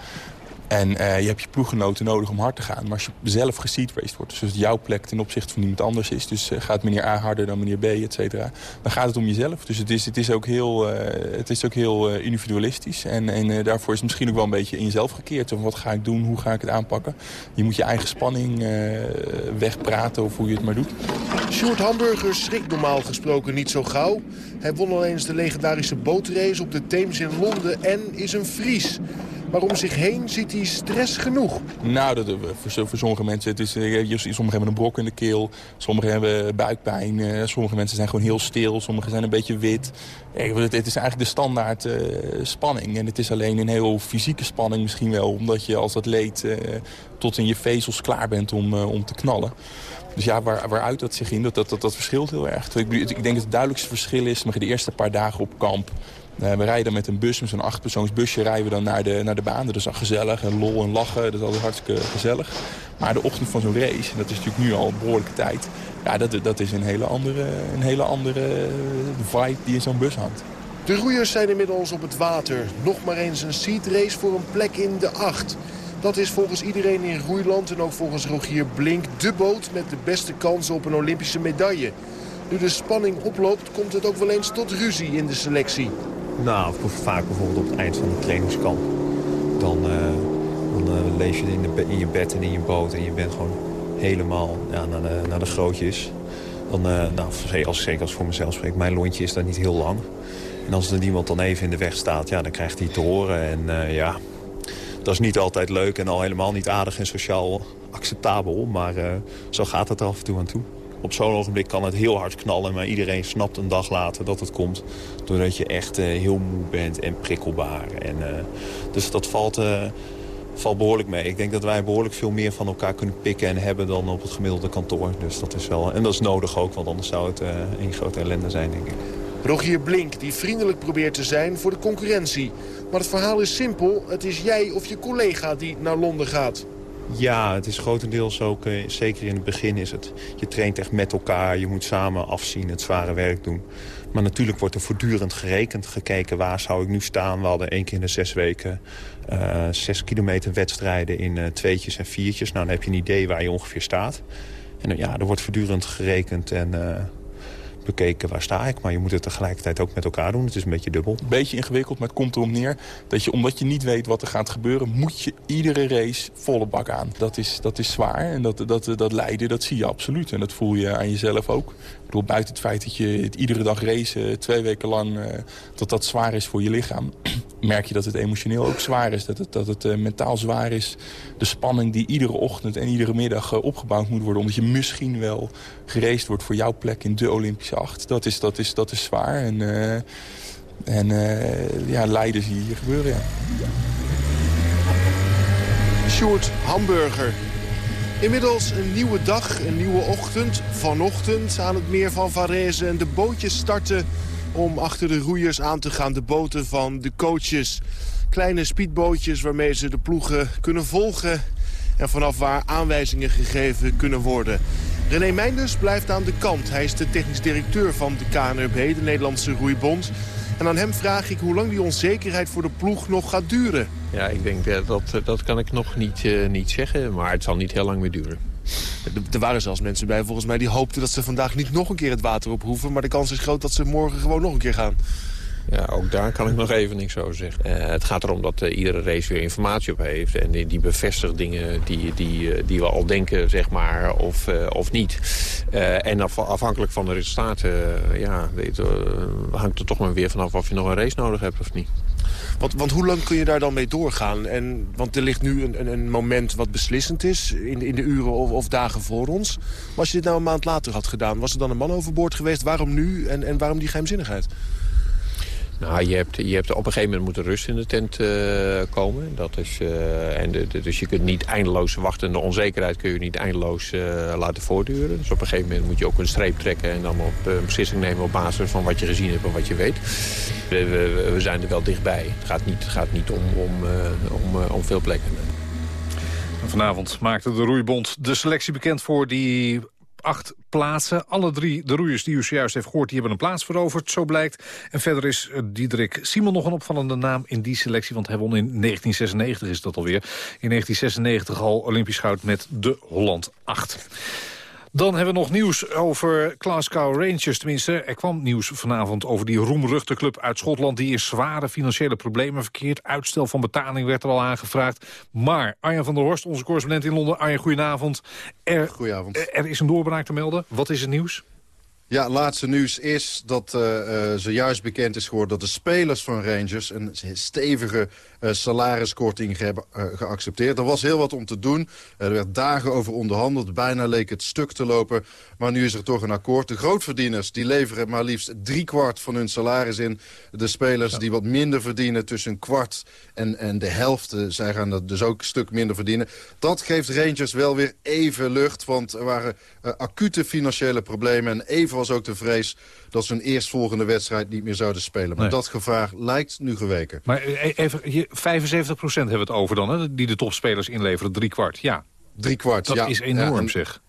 En eh, je hebt je ploeggenoten nodig om hard te gaan. Maar als je zelf geseed raced wordt, dus jouw plek ten opzichte van iemand anders is... dus eh, gaat meneer A harder dan meneer B, et cetera... dan gaat het om jezelf. Dus het is, het is ook heel, eh, het is ook heel individualistisch. En, en daarvoor is het misschien ook wel een beetje in jezelf gekeerd. Van wat ga ik doen, hoe ga ik het aanpakken? Je moet je eigen spanning wegpraten of hoe je het maar doet. Sjoerd Hamburger schrikt normaal gesproken niet zo gauw. Hij won al eens de legendarische bootrace op de Theems in Londen en is een Fries. Maar om zich heen ziet hij stress genoeg. Nou, dat, voor, voor sommige mensen, het is, eh, sommigen hebben een brok in de keel, sommigen hebben buikpijn, eh, sommige mensen zijn gewoon heel stil, sommigen zijn een beetje wit. Eh, Het, is eigenlijk de standaard eh, spanning en het is alleen een heel fysieke spanning misschien wel, omdat je als atleet eh, tot in je vezels klaar bent om, eh, om te knallen. Dus ja, waar, waaruit dat zich in, dat, dat, dat, verschilt heel erg. Ik, ik denk dat het duidelijkste verschil is maar de eerste paar dagen op kamp. Eh, we rijden met een bus, met zo'n achtpersoonsbusje rijden we dan naar de, naar de baan. Dat is dan gezellig en lol en lachen, dat is altijd hartstikke gezellig. Maar de ochtend van zo'n race, en dat is natuurlijk nu al een behoorlijke tijd... ja, dat, dat is een hele andere, een hele andere vibe die in zo'n bus hangt. De roeiers zijn inmiddels op het water. Nog maar eens een seed race voor een plek in de acht. Dat is volgens iedereen in roeiland en ook volgens Rogier Blink de boot met de beste kansen op een Olympische medaille. Nu de spanning oploopt, komt het ook wel eens tot ruzie in de selectie. Nou, vaak bijvoorbeeld op het eind van een trainingskamp. Dan, eh, dan eh, leef je in, de in je bed en in je boot en je bent gewoon helemaal ja, naar, de, de grootjes. Dan, eh, nou, als, zeker als ik voor mezelf spreek, mijn lontje is dan niet heel lang. En als er iemand dan even in de weg staat, ja, dan krijgt hij te horen. En ja, dat is niet altijd leuk en al helemaal niet aardig en sociaal acceptabel. Maar zo gaat het er af en toe aan toe. Op zo'n ogenblik kan het heel hard knallen, maar iedereen snapt een dag later dat het komt. Doordat je echt eh, heel moe bent en prikkelbaar. En, eh, dus dat valt, eh, valt behoorlijk mee. Ik denk dat wij behoorlijk veel meer van elkaar kunnen pikken en hebben dan op het gemiddelde kantoor. Dus dat is wel, en dat is nodig ook, want anders zou het een grote ellende zijn, denk ik. Rogier Blink, die vriendelijk probeert te zijn voor de concurrentie. Maar het verhaal is simpel. Het is jij of je collega die naar Londen gaat. Ja, het is grotendeels ook, eh, zeker in het begin is het. Je traint echt met elkaar, je moet samen afzien, het zware werk doen. Maar natuurlijk wordt er voortdurend gerekend, gekeken waar zou ik nu staan. We hadden één keer in de zes weken eh, zes kilometer wedstrijden in eh, tweetjes en viertjes. Nou, dan heb je een idee waar je ongeveer staat. En ja, er wordt voortdurend gerekend en bekeken waar sta ik. Maar je moet het tegelijkertijd ook met elkaar doen. Het is een beetje dubbel. Beetje ingewikkeld, maar het komt erop neer dat je, omdat je niet weet wat er gaat gebeuren, moet je iedere race volle bak aan. Dat is, dat is zwaar en dat, dat, dat lijden, dat zie je absoluut. En dat voel je aan jezelf ook. Bedoel, buiten het feit dat je het iedere dag race, twee weken lang, eh, dat dat zwaar is voor je lichaam, (clears throat) merk je dat het emotioneel ook zwaar is. Dat het, dat het eh, mentaal zwaar is. De spanning die iedere ochtend en iedere middag eh, opgebouwd moet worden, omdat je misschien wel geraced wordt voor jouw plek in de Olympische acht. Dat is, dat is, dat is zwaar. En, en ja, lijden zie je hier gebeuren, ja. Sjoerd Hamburger. Inmiddels een nieuwe dag, een nieuwe ochtend. Vanochtend aan het meer van Varese en de bootjes starten om achter de roeiers aan te gaan. De boten van de coaches. Kleine speedbootjes waarmee ze de ploegen kunnen volgen en vanaf waar aanwijzingen gegeven kunnen worden. René Meinders blijft aan de kant. Hij is de technisch directeur van de KNRB, de Nederlandse Roeibond. En aan hem vraag ik hoe lang die onzekerheid voor de ploeg nog gaat duren. Ja, ik denk eh, dat, dat kan ik nog niet, eh, niet zeggen, maar het zal niet heel lang meer duren. Er waren zelfs mensen bij volgens mij die hoopten dat ze vandaag niet nog een keer het water op hoeven. Maar de kans is groot dat ze morgen gewoon nog een keer gaan. Ja, ook daar kan ik nog even niks over zeggen. Eh, het gaat erom dat eh, iedere race weer informatie op heeft. En die, die bevestigt dingen die, die, eh, die we al denken, zeg maar, of, eh, of niet. Eh, en af- afhankelijk van de resultaten, ja, weet, je, hangt er toch maar weer vanaf of je nog een race nodig hebt of niet. Want, want hoe lang kun je daar dan mee doorgaan? En, want er ligt nu een, een, een moment wat beslissend is in, de- in de uren of, of dagen voor ons. Maar als je dit nou een maand later had gedaan, was er dan een man overboord geweest? Waarom nu en, en waarom die geheimzinnigheid? Nou, je hebt, je hebt op een gegeven moment moet er rust in de tent eh, komen. Dat is, eh, en dus je kunt niet eindeloos wachten. En de onzekerheid kun je niet eindeloos eh, laten voortduren. Dus op een gegeven moment moet je ook een streep trekken... en dan op, een beslissing nemen op basis van wat je gezien hebt en wat je weet. We, we, zijn er wel dichtbij. Het gaat niet, het gaat niet om, om, om, om veel plekken. Vanavond maakte de roeibond de selectie bekend voor die acht plaatsen. Alle drie de roeiers die u zojuist heeft gehoord, die hebben een plaats veroverd, zo blijkt. En verder is eh, Diederik Simon nog een opvallende naam in die selectie, want hij won in 1996 is dat alweer. In 1996 al Olympisch goud met de Holland 8. Dan hebben we nog nieuws over Glasgow Rangers. Tenminste, er kwam nieuws vanavond over die roemruchte club uit Schotland... die in zware financiële problemen verkeert. Uitstel van betaling werd er al aangevraagd. Maar Arjen van der Horst, onze correspondent in Londen. Arjen, goedenavond. Er, Goedenavond. Er is een doorbraak te melden. Wat is het nieuws? Ja, laatste nieuws is dat uh, zojuist bekend is geworden... dat de spelers van Rangers een stevige salariskorting hebben geaccepteerd. Er was heel wat om te doen. er werd dagen over onderhandeld. Bijna leek het stuk te lopen. Maar nu is er toch een akkoord. De grootverdieners die leveren maar liefst driekwart van hun salaris in. De spelers die wat minder verdienen tussen een kwart en, en de helft... zij gaan dat dus ook een stuk minder verdienen. Dat geeft Rangers wel weer even lucht. Want er waren acute financiële problemen en even was ook de vrees dat ze hun eerstvolgende wedstrijd niet meer zouden spelen. Maar Nee. dat gevaar lijkt nu geweken. Maar even, hier, 75% hebben we het over dan, hè, die de topspelers inleveren. Drie kwart, ja. Drie kwart, Dat ja. is enorm, Ja, en- zeg.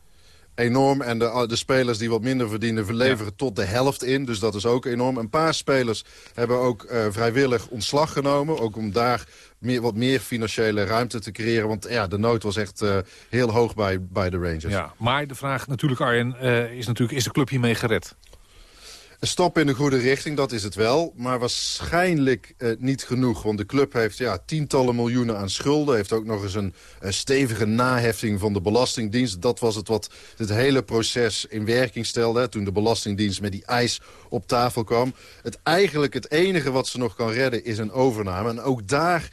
Enorm. En de, de spelers die wat minder verdienen verleveren tot de helft in. Dus dat is ook enorm. Een paar spelers hebben ook eh, vrijwillig ontslag genomen. Ook om daar meer, wat meer financiële ruimte te creëren. Want ja, de nood was echt eh, heel hoog bij, bij de Rangers. Ja, maar de vraag natuurlijk, Arjen, eh, is natuurlijk... is de club hiermee gered? Een stap in de goede richting, dat is het wel. Maar waarschijnlijk eh, niet genoeg. Want de club heeft ja, tientallen miljoenen aan schulden. Heeft ook nog eens een, stevige nahefting van de Belastingdienst. Dat was het wat dit hele proces in werking stelde. Toen de Belastingdienst met die eis op tafel kwam. Het, eigenlijk het enige wat ze nog kan redden is een overname. En ook daar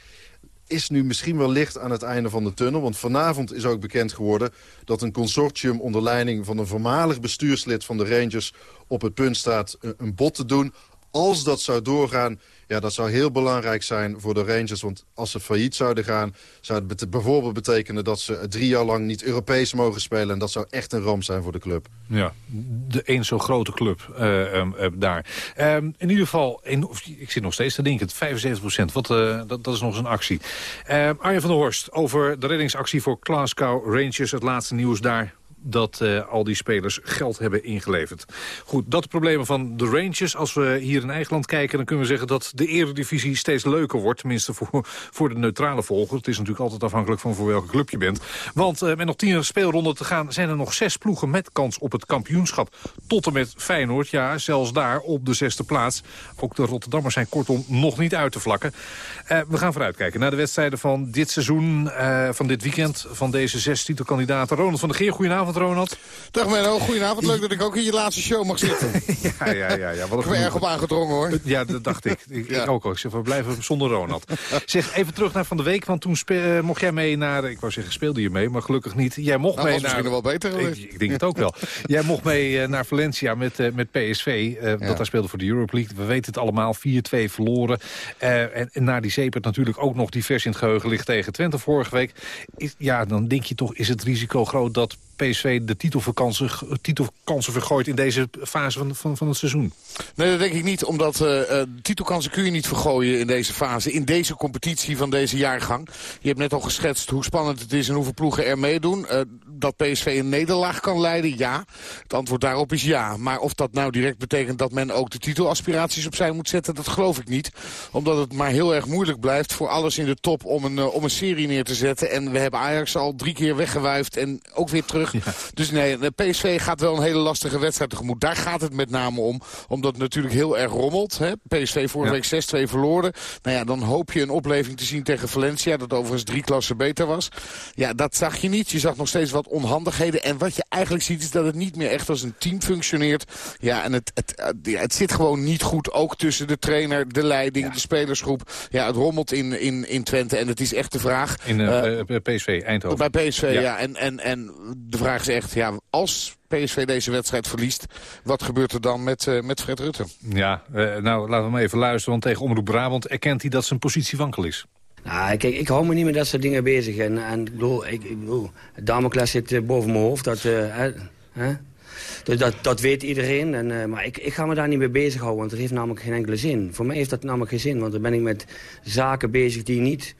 is nu misschien wel licht aan het einde van de tunnel. Want vanavond is ook bekend geworden dat een consortium onder leiding van een voormalig bestuurslid van de Rangers op het punt staat een- bod te doen. Als dat zou doorgaan, ja, dat zou heel belangrijk zijn voor de Rangers. Want als ze failliet zouden gaan, zou het bijvoorbeeld betekenen dat ze drie jaar lang niet Europees mogen spelen. En dat zou echt een ramp zijn voor de club. Ja, de eens zo grote club eh, ehm, eh, daar. Ehm, in ieder geval, in, of, ik zit nog steeds te denken, 75 procent, wat, eh, dat, dat is nog eens een actie. Ehm, Arjen van der Horst, over de reddingsactie voor Glasgow Rangers. Het laatste nieuws daar dat eh, al die spelers geld hebben ingeleverd. Goed, dat problemen van de Rangers. Als we hier in eigen land kijken, dan kunnen we zeggen dat de eredivisie steeds leuker wordt. Tenminste voor, voor de neutrale volger. Het is natuurlijk altijd afhankelijk van voor welke club je bent. Want eh, met nog tien speelronden te gaan zijn er nog zes ploegen met kans op het kampioenschap. Tot en met Feyenoord, ja, zelfs daar op de zesde plaats. Ook de Rotterdammers zijn kortom nog niet uit te vlakken. Eh, we gaan vooruitkijken naar de wedstrijden van dit seizoen, van dit weekend, van deze zes titelkandidaten. Ronald van der Geer, goedenavond Ronald. Dag Menno, goedenavond. Leuk dat ik ook in je laatste show mag zitten. (laughs) Ja, ja, ja. ja. Wat Ik ben erg op aangedrongen hoor. Ja, dat dacht ik. Ik, ik ook al. Ik zeg, we blijven zonder Ronald. Zeg, even terug naar Van de Week, want toen eh, mocht jij mee naar... Ik wou zeggen, speelde je mee, maar gelukkig niet. Jij mocht Nou, mee naar... misschien wel beter ik, geweest. ik denk het ook wel. (laughs) jij mocht mee eh, naar Valencia met, eh, met PSV, eh, dat daar speelde voor de Europa League. We weten het allemaal, 4-2 verloren. Eh, en, en na die zeepert natuurlijk ook nog die vers in het geheugen ligt tegen Twente vorige week. Is, ja, dan denk je toch, is het risico groot dat PSV de titelkansen, titelkansen vergooit in deze fase van, van, van het seizoen? Nee, dat denk ik niet. Omdat eh, eh, titelkansen kun je niet vergooien in deze fase. In deze competitie van deze jaargang. Je hebt net al geschetst hoe spannend het is en hoeveel ploegen er meedoen. Eh, dat PSV een nederlaag kan leiden, ja. Het antwoord daarop is ja. Maar of dat nou direct betekent dat men ook de titelaspiraties opzij moet zetten... dat geloof ik niet. Omdat het maar heel erg moeilijk blijft voor alles in de top om een, eh, om een serie neer te zetten. En we hebben Ajax al drie keer weggewuifd en ook weer terug. Dus nee, PSV gaat wel een hele lastige wedstrijd tegemoet. Daar gaat het met name om. Omdat het natuurlijk heel erg rommelt. Hè? PSV vorige Ja. week 6-2 verloren. Nou ja, dan hoop je een opleving te zien tegen Valencia. Dat overigens drie klassen beter was. Ja, dat zag je niet. Je zag nog steeds wat onhandigheden. En wat je eigenlijk ziet is dat het niet meer echt als een team functioneert. Ja, en het, het, eh, het zit gewoon niet goed. Ook tussen de trainer, de leiding, de spelersgroep. Ja, het rommelt in, in, in Twente. En het is echt de vraag... In eh, eh, PSV, Eindhoven. bij PSV, Ja. ja. En, en, en de vraag is echt, ja, als PSV deze wedstrijd verliest... wat gebeurt er dan met, met Fred Rutte? Ja, nou laten we maar even luisteren, want tegen Omroep Brabant erkent hij dat zijn positie wankel is. Nou, kijk, ik hou me niet met dat soort dingen bezig. En, en ik bedoel, ik, bedoel, het zit eh, boven mijn hoofd. Dat, eh, hè? Dus dat, dat weet iedereen. En, eh, maar ik, ik ga me daar niet mee bezighouden, want het heeft namelijk geen enkele zin. Voor mij heeft dat namelijk geen zin, want dan ben ik met zaken bezig die niet...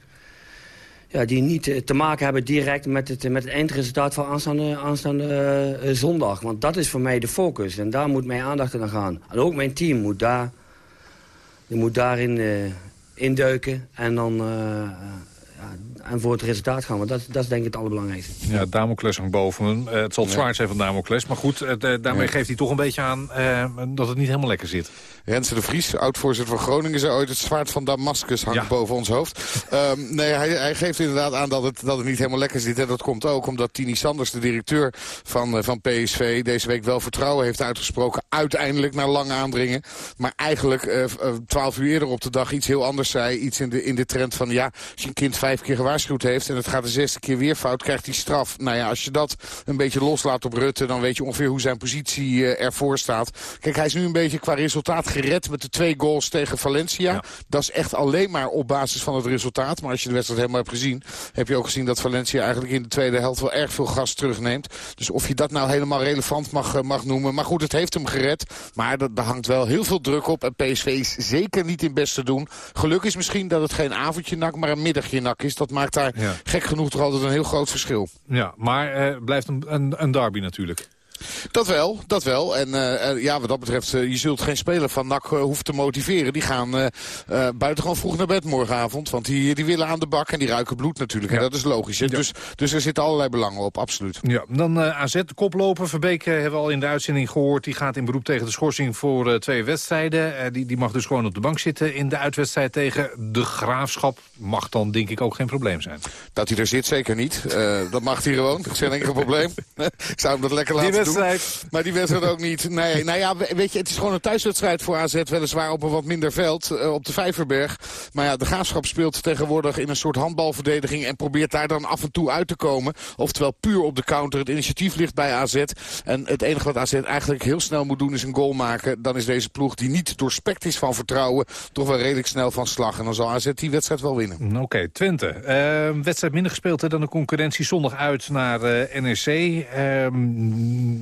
ja, die niet te maken hebben direct met het, met het eindresultaat van aanstaande, aanstaande zondag. Want dat is voor mij de focus. En daar moet mijn aandacht aan gaan. En ook mijn team moet, daar, moet daarin induiken. En dan eh, en voor het resultaat gaan. Want dat, dat is denk ik het allerbelangrijkste. Ja, Damocles hangt boven hem. Eh, het zal het Ja. zwaard zijn van Damocles. Maar goed, eh, daarmee Ja. geeft hij toch een beetje aan eh, dat het niet helemaal lekker zit. Renze de Vries, oud-voorzitter van Groningen, zei ooit... het zwaard van Damascus hangt Ja. boven ons hoofd. (laughs) Ehm, nee, hij, hij geeft inderdaad aan dat het, dat het niet helemaal lekker zit. En dat komt ook omdat Tini Sanders, de directeur van, van PSV... deze week wel vertrouwen heeft uitgesproken. Uiteindelijk, na lang aandringen. Maar eigenlijk twaalf uur eerder op de dag iets heel anders zei. Iets in de, in de trend van, ja, als je een kind vijf keer gewaarschuwd heeft... en het gaat de zesde keer weer fout, krijgt hij straf. Nou ja, als je dat een beetje loslaat op Rutte... dan weet je ongeveer hoe zijn positie eh, ervoor staat. Kijk, hij is nu een beetje qua resultaat gered met de twee goals tegen Valencia. Dat is echt alleen maar op basis van het resultaat. Maar als je de wedstrijd helemaal hebt gezien... heb je ook gezien dat Valencia eigenlijk in de tweede helft wel erg veel gas terugneemt. Dus of je dat nou helemaal relevant mag, eh, mag noemen. Maar goed, het heeft hem gered. Maar dat, daar hangt wel heel veel druk op. En PSV is zeker niet in best te doen. Geluk is misschien dat het geen avondje nak, maar een middagje nak is. Dat maakt daar Ja. gek genoeg toch altijd een heel groot verschil. Ja, maar eh blijft een, een, een derby natuurlijk. Dat wel, dat wel. En eh, eh, ja, wat dat betreft, eh, je zult geen speler van NAC hoeven te motiveren. Die gaan buitengewoon vroeg naar bed morgenavond. Want die, die willen aan de bak en die ruiken bloed natuurlijk. En dat is logisch. hè. Dus, dus er zitten allerlei belangen op, absoluut. Ja, dan AZ, de koploper. Verbeek hebben we al in de uitzending gehoord. Die gaat in beroep tegen de schorsing voor twee wedstrijden. Die, die mag dus gewoon op de bank zitten in de uitwedstrijd tegen de Graafschap. Mag dan denk ik ook geen probleem zijn. Dat hij er zit, zeker niet. Dat mag hij gewoon. Dat is geen enkel probleem. (laughs) Ik zou hem dat lekker laten wedstrijd. doen. (laughs) Maar die wedstrijd ook niet. Nee, nou ja, we- weet je, het is gewoon een thuiswedstrijd voor AZ. Weliswaar op een wat minder veld, eh, op de Vijverberg. Maar ja, de Graafschap speelt tegenwoordig in een soort handbalverdediging... en probeert daar dan af en toe uit te komen. Oftewel puur op de counter. Het initiatief ligt bij AZ. En het enige wat AZ eigenlijk heel snel moet doen is een goal maken. Dan is deze ploeg die niet doorspekt is van vertrouwen... toch wel redelijk snel van slag. En dan zal AZ die wedstrijd wel winnen. Oké, Twente. Ehm, wedstrijd minder gespeeld hè, dan de concurrentie. Zondag uit naar eh, NEC. Ehm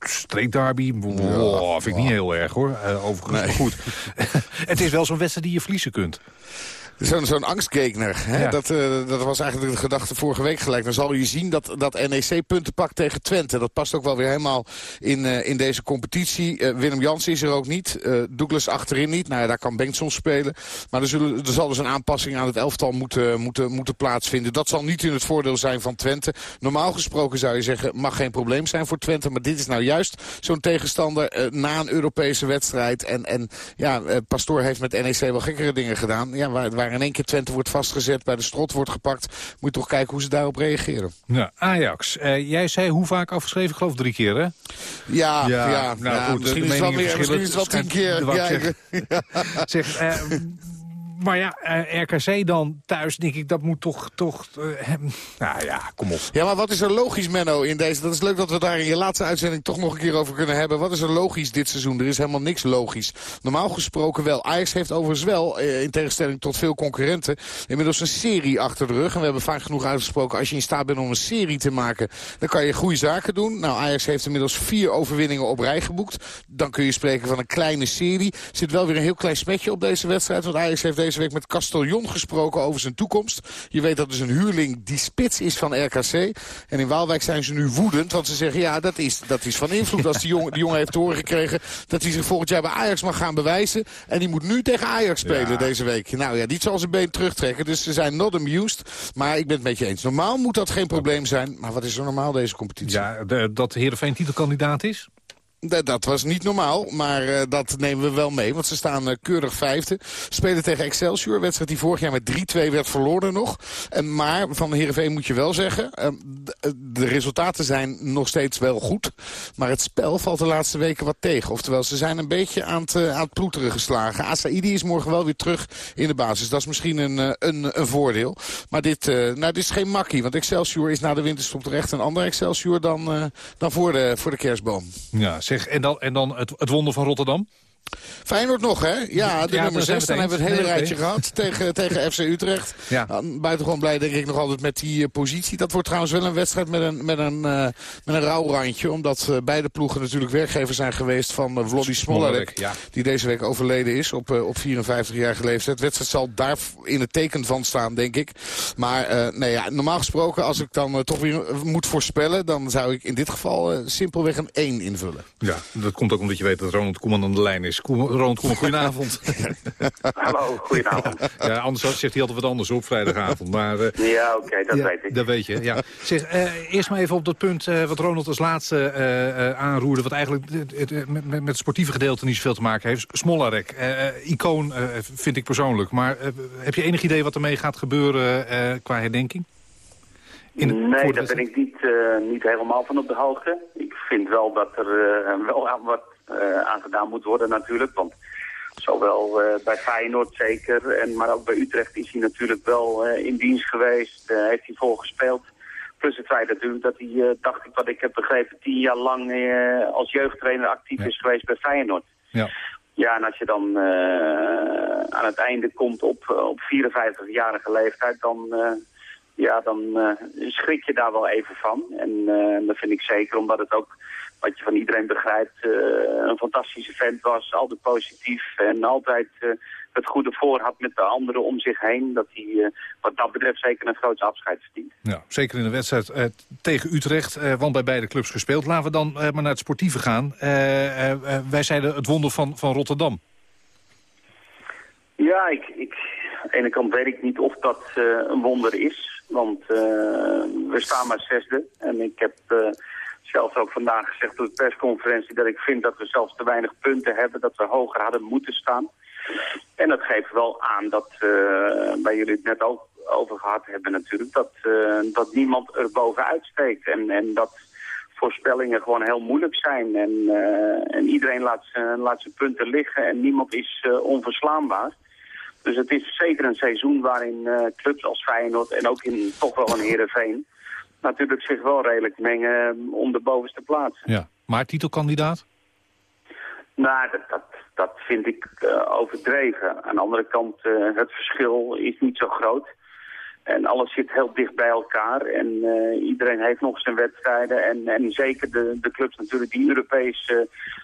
streekderby. Wow, vind ik niet heel erg hoor. Eh, overigens, maar goed. (laughs) het is wel zo'n wedstrijd die je verliezen kunt. Zo'n zo'n angstgekner. Hè? Ja. Dat, eh, dat was eigenlijk de gedachte vorige week gelijk. Dan zal je zien dat, dat NEC punten pakt tegen Twente. Dat past ook wel weer helemaal in, eh, in deze competitie. Eh, Willem Jansen is er ook niet. Douglas achterin niet. Nou ja, daar kan Bengtson spelen. Maar er, zullen, er zal dus een aanpassing aan het elftal moeten, moeten, moeten plaatsvinden. Dat zal niet in het voordeel zijn van Twente. Normaal gesproken zou je zeggen, mag geen probleem zijn voor Twente. Maar dit is nou juist zo'n tegenstander na een Europese wedstrijd. En, en ja, Pastoor heeft met NEC wel gekkere dingen gedaan. Ja, waar, waar in één keer Twente wordt vastgezet, bij de strot wordt gepakt. Moet je toch kijken hoe ze daarop reageren. Ja, Ajax. Eh, jij zei hoe vaak afgeschreven? Ik geloof drie keer, hè? Ja, ja, nou ja, goed, misschien de is het wel meer, misschien is het wel tien keer. (laughs) Ja, Zeg, eh, maar ja, eh, RKC dan thuis, denk ik, dat moet toch... toch eh, hem- nou ja, kom op. Ja, maar wat is er logisch, Menno, in deze... Dat is leuk dat we daar in je laatste uitzending toch nog een keer over kunnen hebben. Wat is er logisch dit seizoen? Er is helemaal niks logisch. Normaal gesproken wel. Ajax heeft overigens wel, eh, in tegenstelling tot veel concurrenten... inmiddels een serie achter de rug. En we hebben vaak genoeg uitgesproken... als je in staat bent om een serie te maken... dan kan je goede zaken doen. Nou, Ajax heeft inmiddels vier overwinningen op rij geboekt. Dan kun je spreken van een kleine serie. Er zit wel weer een heel klein smetje op deze wedstrijd. Want Ajax heeft deze week met Castellon gesproken over zijn toekomst. Je weet dat dus een huurling die spits is van RKC. En in Waalwijk zijn ze nu woedend. Want ze zeggen, ja, dat is, dat is van invloed. Als die (laughs) jongen, die jongen heeft te horen gekregen dat hij zich volgend jaar bij Ajax mag gaan bewijzen. En die moet nu tegen Ajax spelen Ja. deze week. Nou ja, die zal zijn been terugtrekken. Dus ze zijn not amused. Maar ik ben het met je eens. Normaal moet dat geen probleem zijn. Maar wat is er normaal deze competitie? Ja, de- dat Heerenveen titelkandidaat is? Dat, was niet normaal, maar eh, dat nemen we wel mee. Want ze staan eh, keurig vijfde. Spelen tegen Excelsior. Wedstrijd die vorig jaar met 3-2 werd verloren nog. En, maar van Heerenveen moet je wel zeggen... eh, de, resultaten zijn nog steeds wel goed. Maar het spel valt de laatste weken wat tegen. Oftewel, ze zijn een beetje aan het, aan ploeteren geslagen. Asaidi is morgen wel weer terug in de basis. Dat is misschien een, een, een voordeel. Maar dit, nou, dit is geen makkie. Want Excelsior is na de winterstop terecht een ander Excelsior dan, dan voor, de, voor de kerstboom. Ja, zeg, en dan, en dan het, het wonder van Rotterdam? Feyenoord nog, hè? Ja, de Ja, nummer daar 6. zijn Dan hebben we het hele rijtje Nee, oké. gehad (laughs) tegen, tegen FC Utrecht. Ja. Buitengewoon blij denk ik nog altijd met die eh, positie. Dat wordt trouwens wel een wedstrijd met een, met een, eh, met een rouwrandje. Omdat eh, beide ploegen natuurlijk werkgever zijn geweest van uh, Vloddy Smolarek. Smolarek, ja. Die deze week overleden is op, op 54-jarige leeftijd. De wedstrijd zal daar in het teken van staan, denk ik. Maar eh, nee, ja, normaal gesproken, als ik dan toch weer moet voorspellen... dan zou ik in dit geval simpelweg een 1 invullen. Ja, dat komt ook omdat je weet dat Ronald Koeman aan de lijn is. Koeman, goedenavond. (laughs) Hallo, goedenavond. ja, anders zegt hij altijd wat anders op vrijdagavond. Maar, eh, Ja, oké, dat ja, weet ik. Dat weet je, ja. Zeg, eh, eerst maar even op dat punt eh, wat Ronald als laatste aanroerde... wat eigenlijk met, met, het sportieve gedeelte niet zoveel te maken heeft. Smolarek, eh, icoon vind ik persoonlijk. Maar heb je enig idee wat ermee gaat gebeuren qua herdenking? Nee, daar ben ik niet, niet helemaal van op de hoogte. Ik vind wel dat er wel aan wat aan gedaan moet worden natuurlijk. Want zowel eh, bij Feyenoord zeker, en, maar ook bij Utrecht is hij natuurlijk wel eh, in dienst geweest. eh, heeft hij vol gespeeld. Plus het feit natuurlijk dat hij, eh, dacht ik wat ik heb begrepen, tien jaar lang eh, als jeugdtrainer actief is geweest bij Feyenoord. Ja. Ja, en als je dan eh, aan het einde komt op, eh, op 54-jarige leeftijd, dan, eh, ja, dan eh, schrik je daar wel even van. En eh, dat vind ik zeker, omdat het ook, wat je van iedereen begrijpt, eh, een fantastische vent was. Altijd positief en altijd eh, het goede voor had met de anderen om zich heen. Dat hij eh, wat dat betreft zeker een groot afscheid verdient. Ja, zeker in de wedstrijd tegen Utrecht, want bij beide clubs gespeeld. Laten we dan maar naar het sportieve gaan. Wij zeiden het wonder van, van Rotterdam. Ja, ik, ik, aan de ene kant weet ik niet of dat een wonder is. Want we staan maar zesde. En ik heb eh, zelf ook vandaag gezegd op de persconferentie... dat ik vind dat we zelfs te weinig punten hebben. Dat we hoger hadden moeten staan. En dat geeft wel aan dat, eh, waar jullie het net ook over gehad hebben natuurlijk... dat, eh, dat niemand er bovenuit steekt. En, en dat voorspellingen gewoon heel moeilijk zijn. En, eh, en iedereen laat, z'n- laat zijn punten liggen en niemand is onverslaanbaar. Dus het is zeker een seizoen waarin clubs als Feyenoord en ook in toch wel een Heerenveen... natuurlijk zich wel redelijk mengen eh, om de bovenste plaats. Ja. Maar titelkandidaat? Nou, dat, dat, dat vind ik eh, overdreven. Aan de andere kant, eh, het verschil is niet zo groot. En alles zit heel dicht bij elkaar. En eh, iedereen heeft nog zijn wedstrijden. En, en zeker de, de clubs natuurlijk die Europees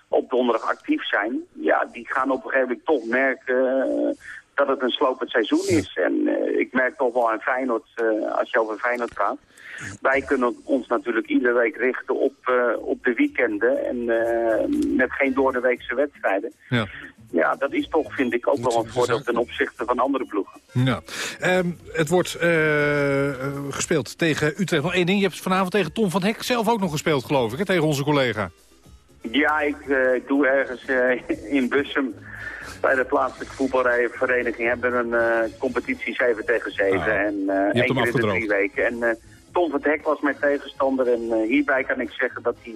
op donderdag actief zijn. Ja, die gaan op een gegeven moment toch merken dat het een slopend seizoen is. En eh, ik merk toch wel aan Feyenoord, eh, als je over Feyenoord praat. Wij kunnen ons natuurlijk iedere week richten op, eh, op de weekenden. En met geen doordeweekse wedstrijden. Ja. Ja, dat is toch, vind ik, ook wel een voordeel ten opzichte van andere ploegen. Ja. Ehm, het wordt gespeeld tegen Utrecht. Nog één ding, je hebt vanavond tegen Tom van Hek zelf ook nog gespeeld, geloof ik, hè, tegen onze collega. Ja, ik doe ergens (laughs) in Bussum bij de plaatselijke voetbalvereniging hebben we een eh, competitie 7 tegen 7. Ah, en hem één keer in de drie weken. En eh, Tom van het Hek was mijn tegenstander. En hierbij kan ik zeggen dat hij...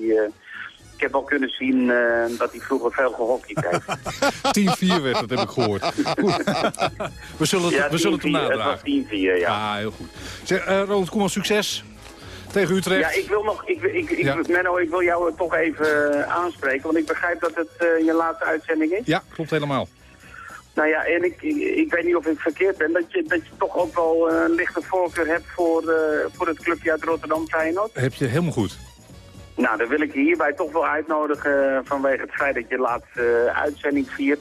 ik heb al kunnen zien dat hij vroeger veel gehockeyd heeft. (laughs) 10-4 werd het, heb ik gehoord. Goed. We zullen het, Ja, we zullen het hem 10-4, het nadragen. was 10-4, ja. Ah, heel goed. Zeg, Ronald Koeman, succes tegen Utrecht. Ja, ik wil nog, ik, ik, ik, Ja. Menno, ik wil jou toch even aanspreken, want ik begrijp dat het eh, je laatste uitzending is. Ja, klopt helemaal. Nou ja, en ik, ik, weet niet of ik verkeerd ben, dat je, dat je toch ook wel eh, een lichte voorkeur hebt voor, eh, voor het clubje uit Rotterdam Feyenoord. Heb je helemaal goed. Nou, dan wil ik je hierbij toch wel uitnodigen eh, vanwege het feit dat je laatste eh, uitzending viert.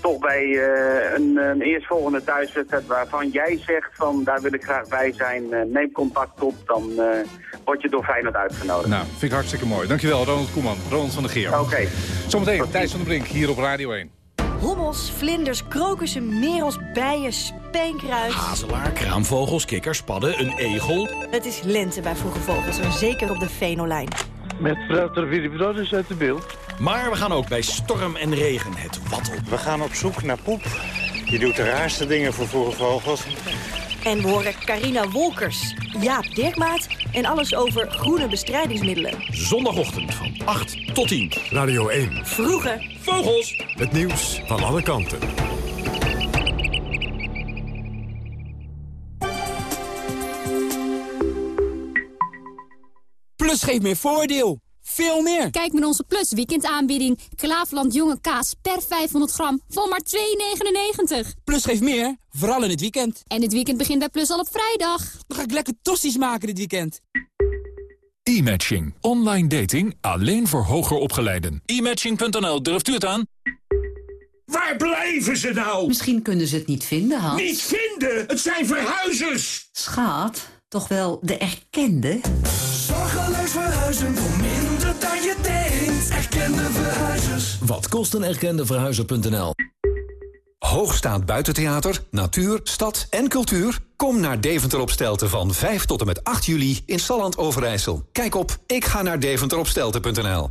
Toch bij eh, een, een eerstvolgende thuiswedstrijd waarvan jij zegt van daar wil ik graag bij zijn. eh, neem contact op, dan eh, word je door Feyenoord uitgenodigd. Nou, vind ik hartstikke mooi. Dankjewel, Ronald Koeman. Ronald van der Geer. Oké. Zometeen, Thijs van der Brink, hier op Radio 1. Hommels, vlinders, krokussen, merels, bijen, speenkruid. Hazelaar, kraamvogels, kikkers, padden, een egel. Het is lente bij Vroege Vogels en zeker op de Venolijn. Met Frater Willy Brothers uit de beeld. Maar we gaan ook bij storm en regen het wat op. We gaan op zoek naar poep. Je doet de raarste dingen voor vroege vogels. En we horen Carina Wolkers, Jaap Dirkmaat en alles over groene bestrijdingsmiddelen. Zondagochtend van 8 tot 10. Radio 1. Vroege Vogels. Het nieuws van alle kanten. Plus geeft meer voordeel. veel meer. Kijk met onze Plus weekendaanbieding. Klaafland jonge kaas per 500 gram voor maar 2,99. Plus geeft meer, vooral in het weekend. En het weekend begint bij Plus al op vrijdag. Dan ga ik lekker tossies maken dit weekend. E-matching. Online dating alleen voor hoger opgeleiden. E-matching.nl, durft u het aan? Waar blijven ze nou? Misschien kunnen ze het niet vinden, Hans. Niet vinden? Het zijn verhuizers! Schaat, toch wel de erkende? Zorgeloos verhuizen voor minder dan je denkt. Erkende verhuizers. Wat kost een erkende verhuizer.nl? Hoogstaand buitentheater, natuur, stad en cultuur? Kom naar Deventer op Stelten van 5 tot en met 8 juli in Salland Overijssel. Kijk op ik ga naar deventeropstelten.nl.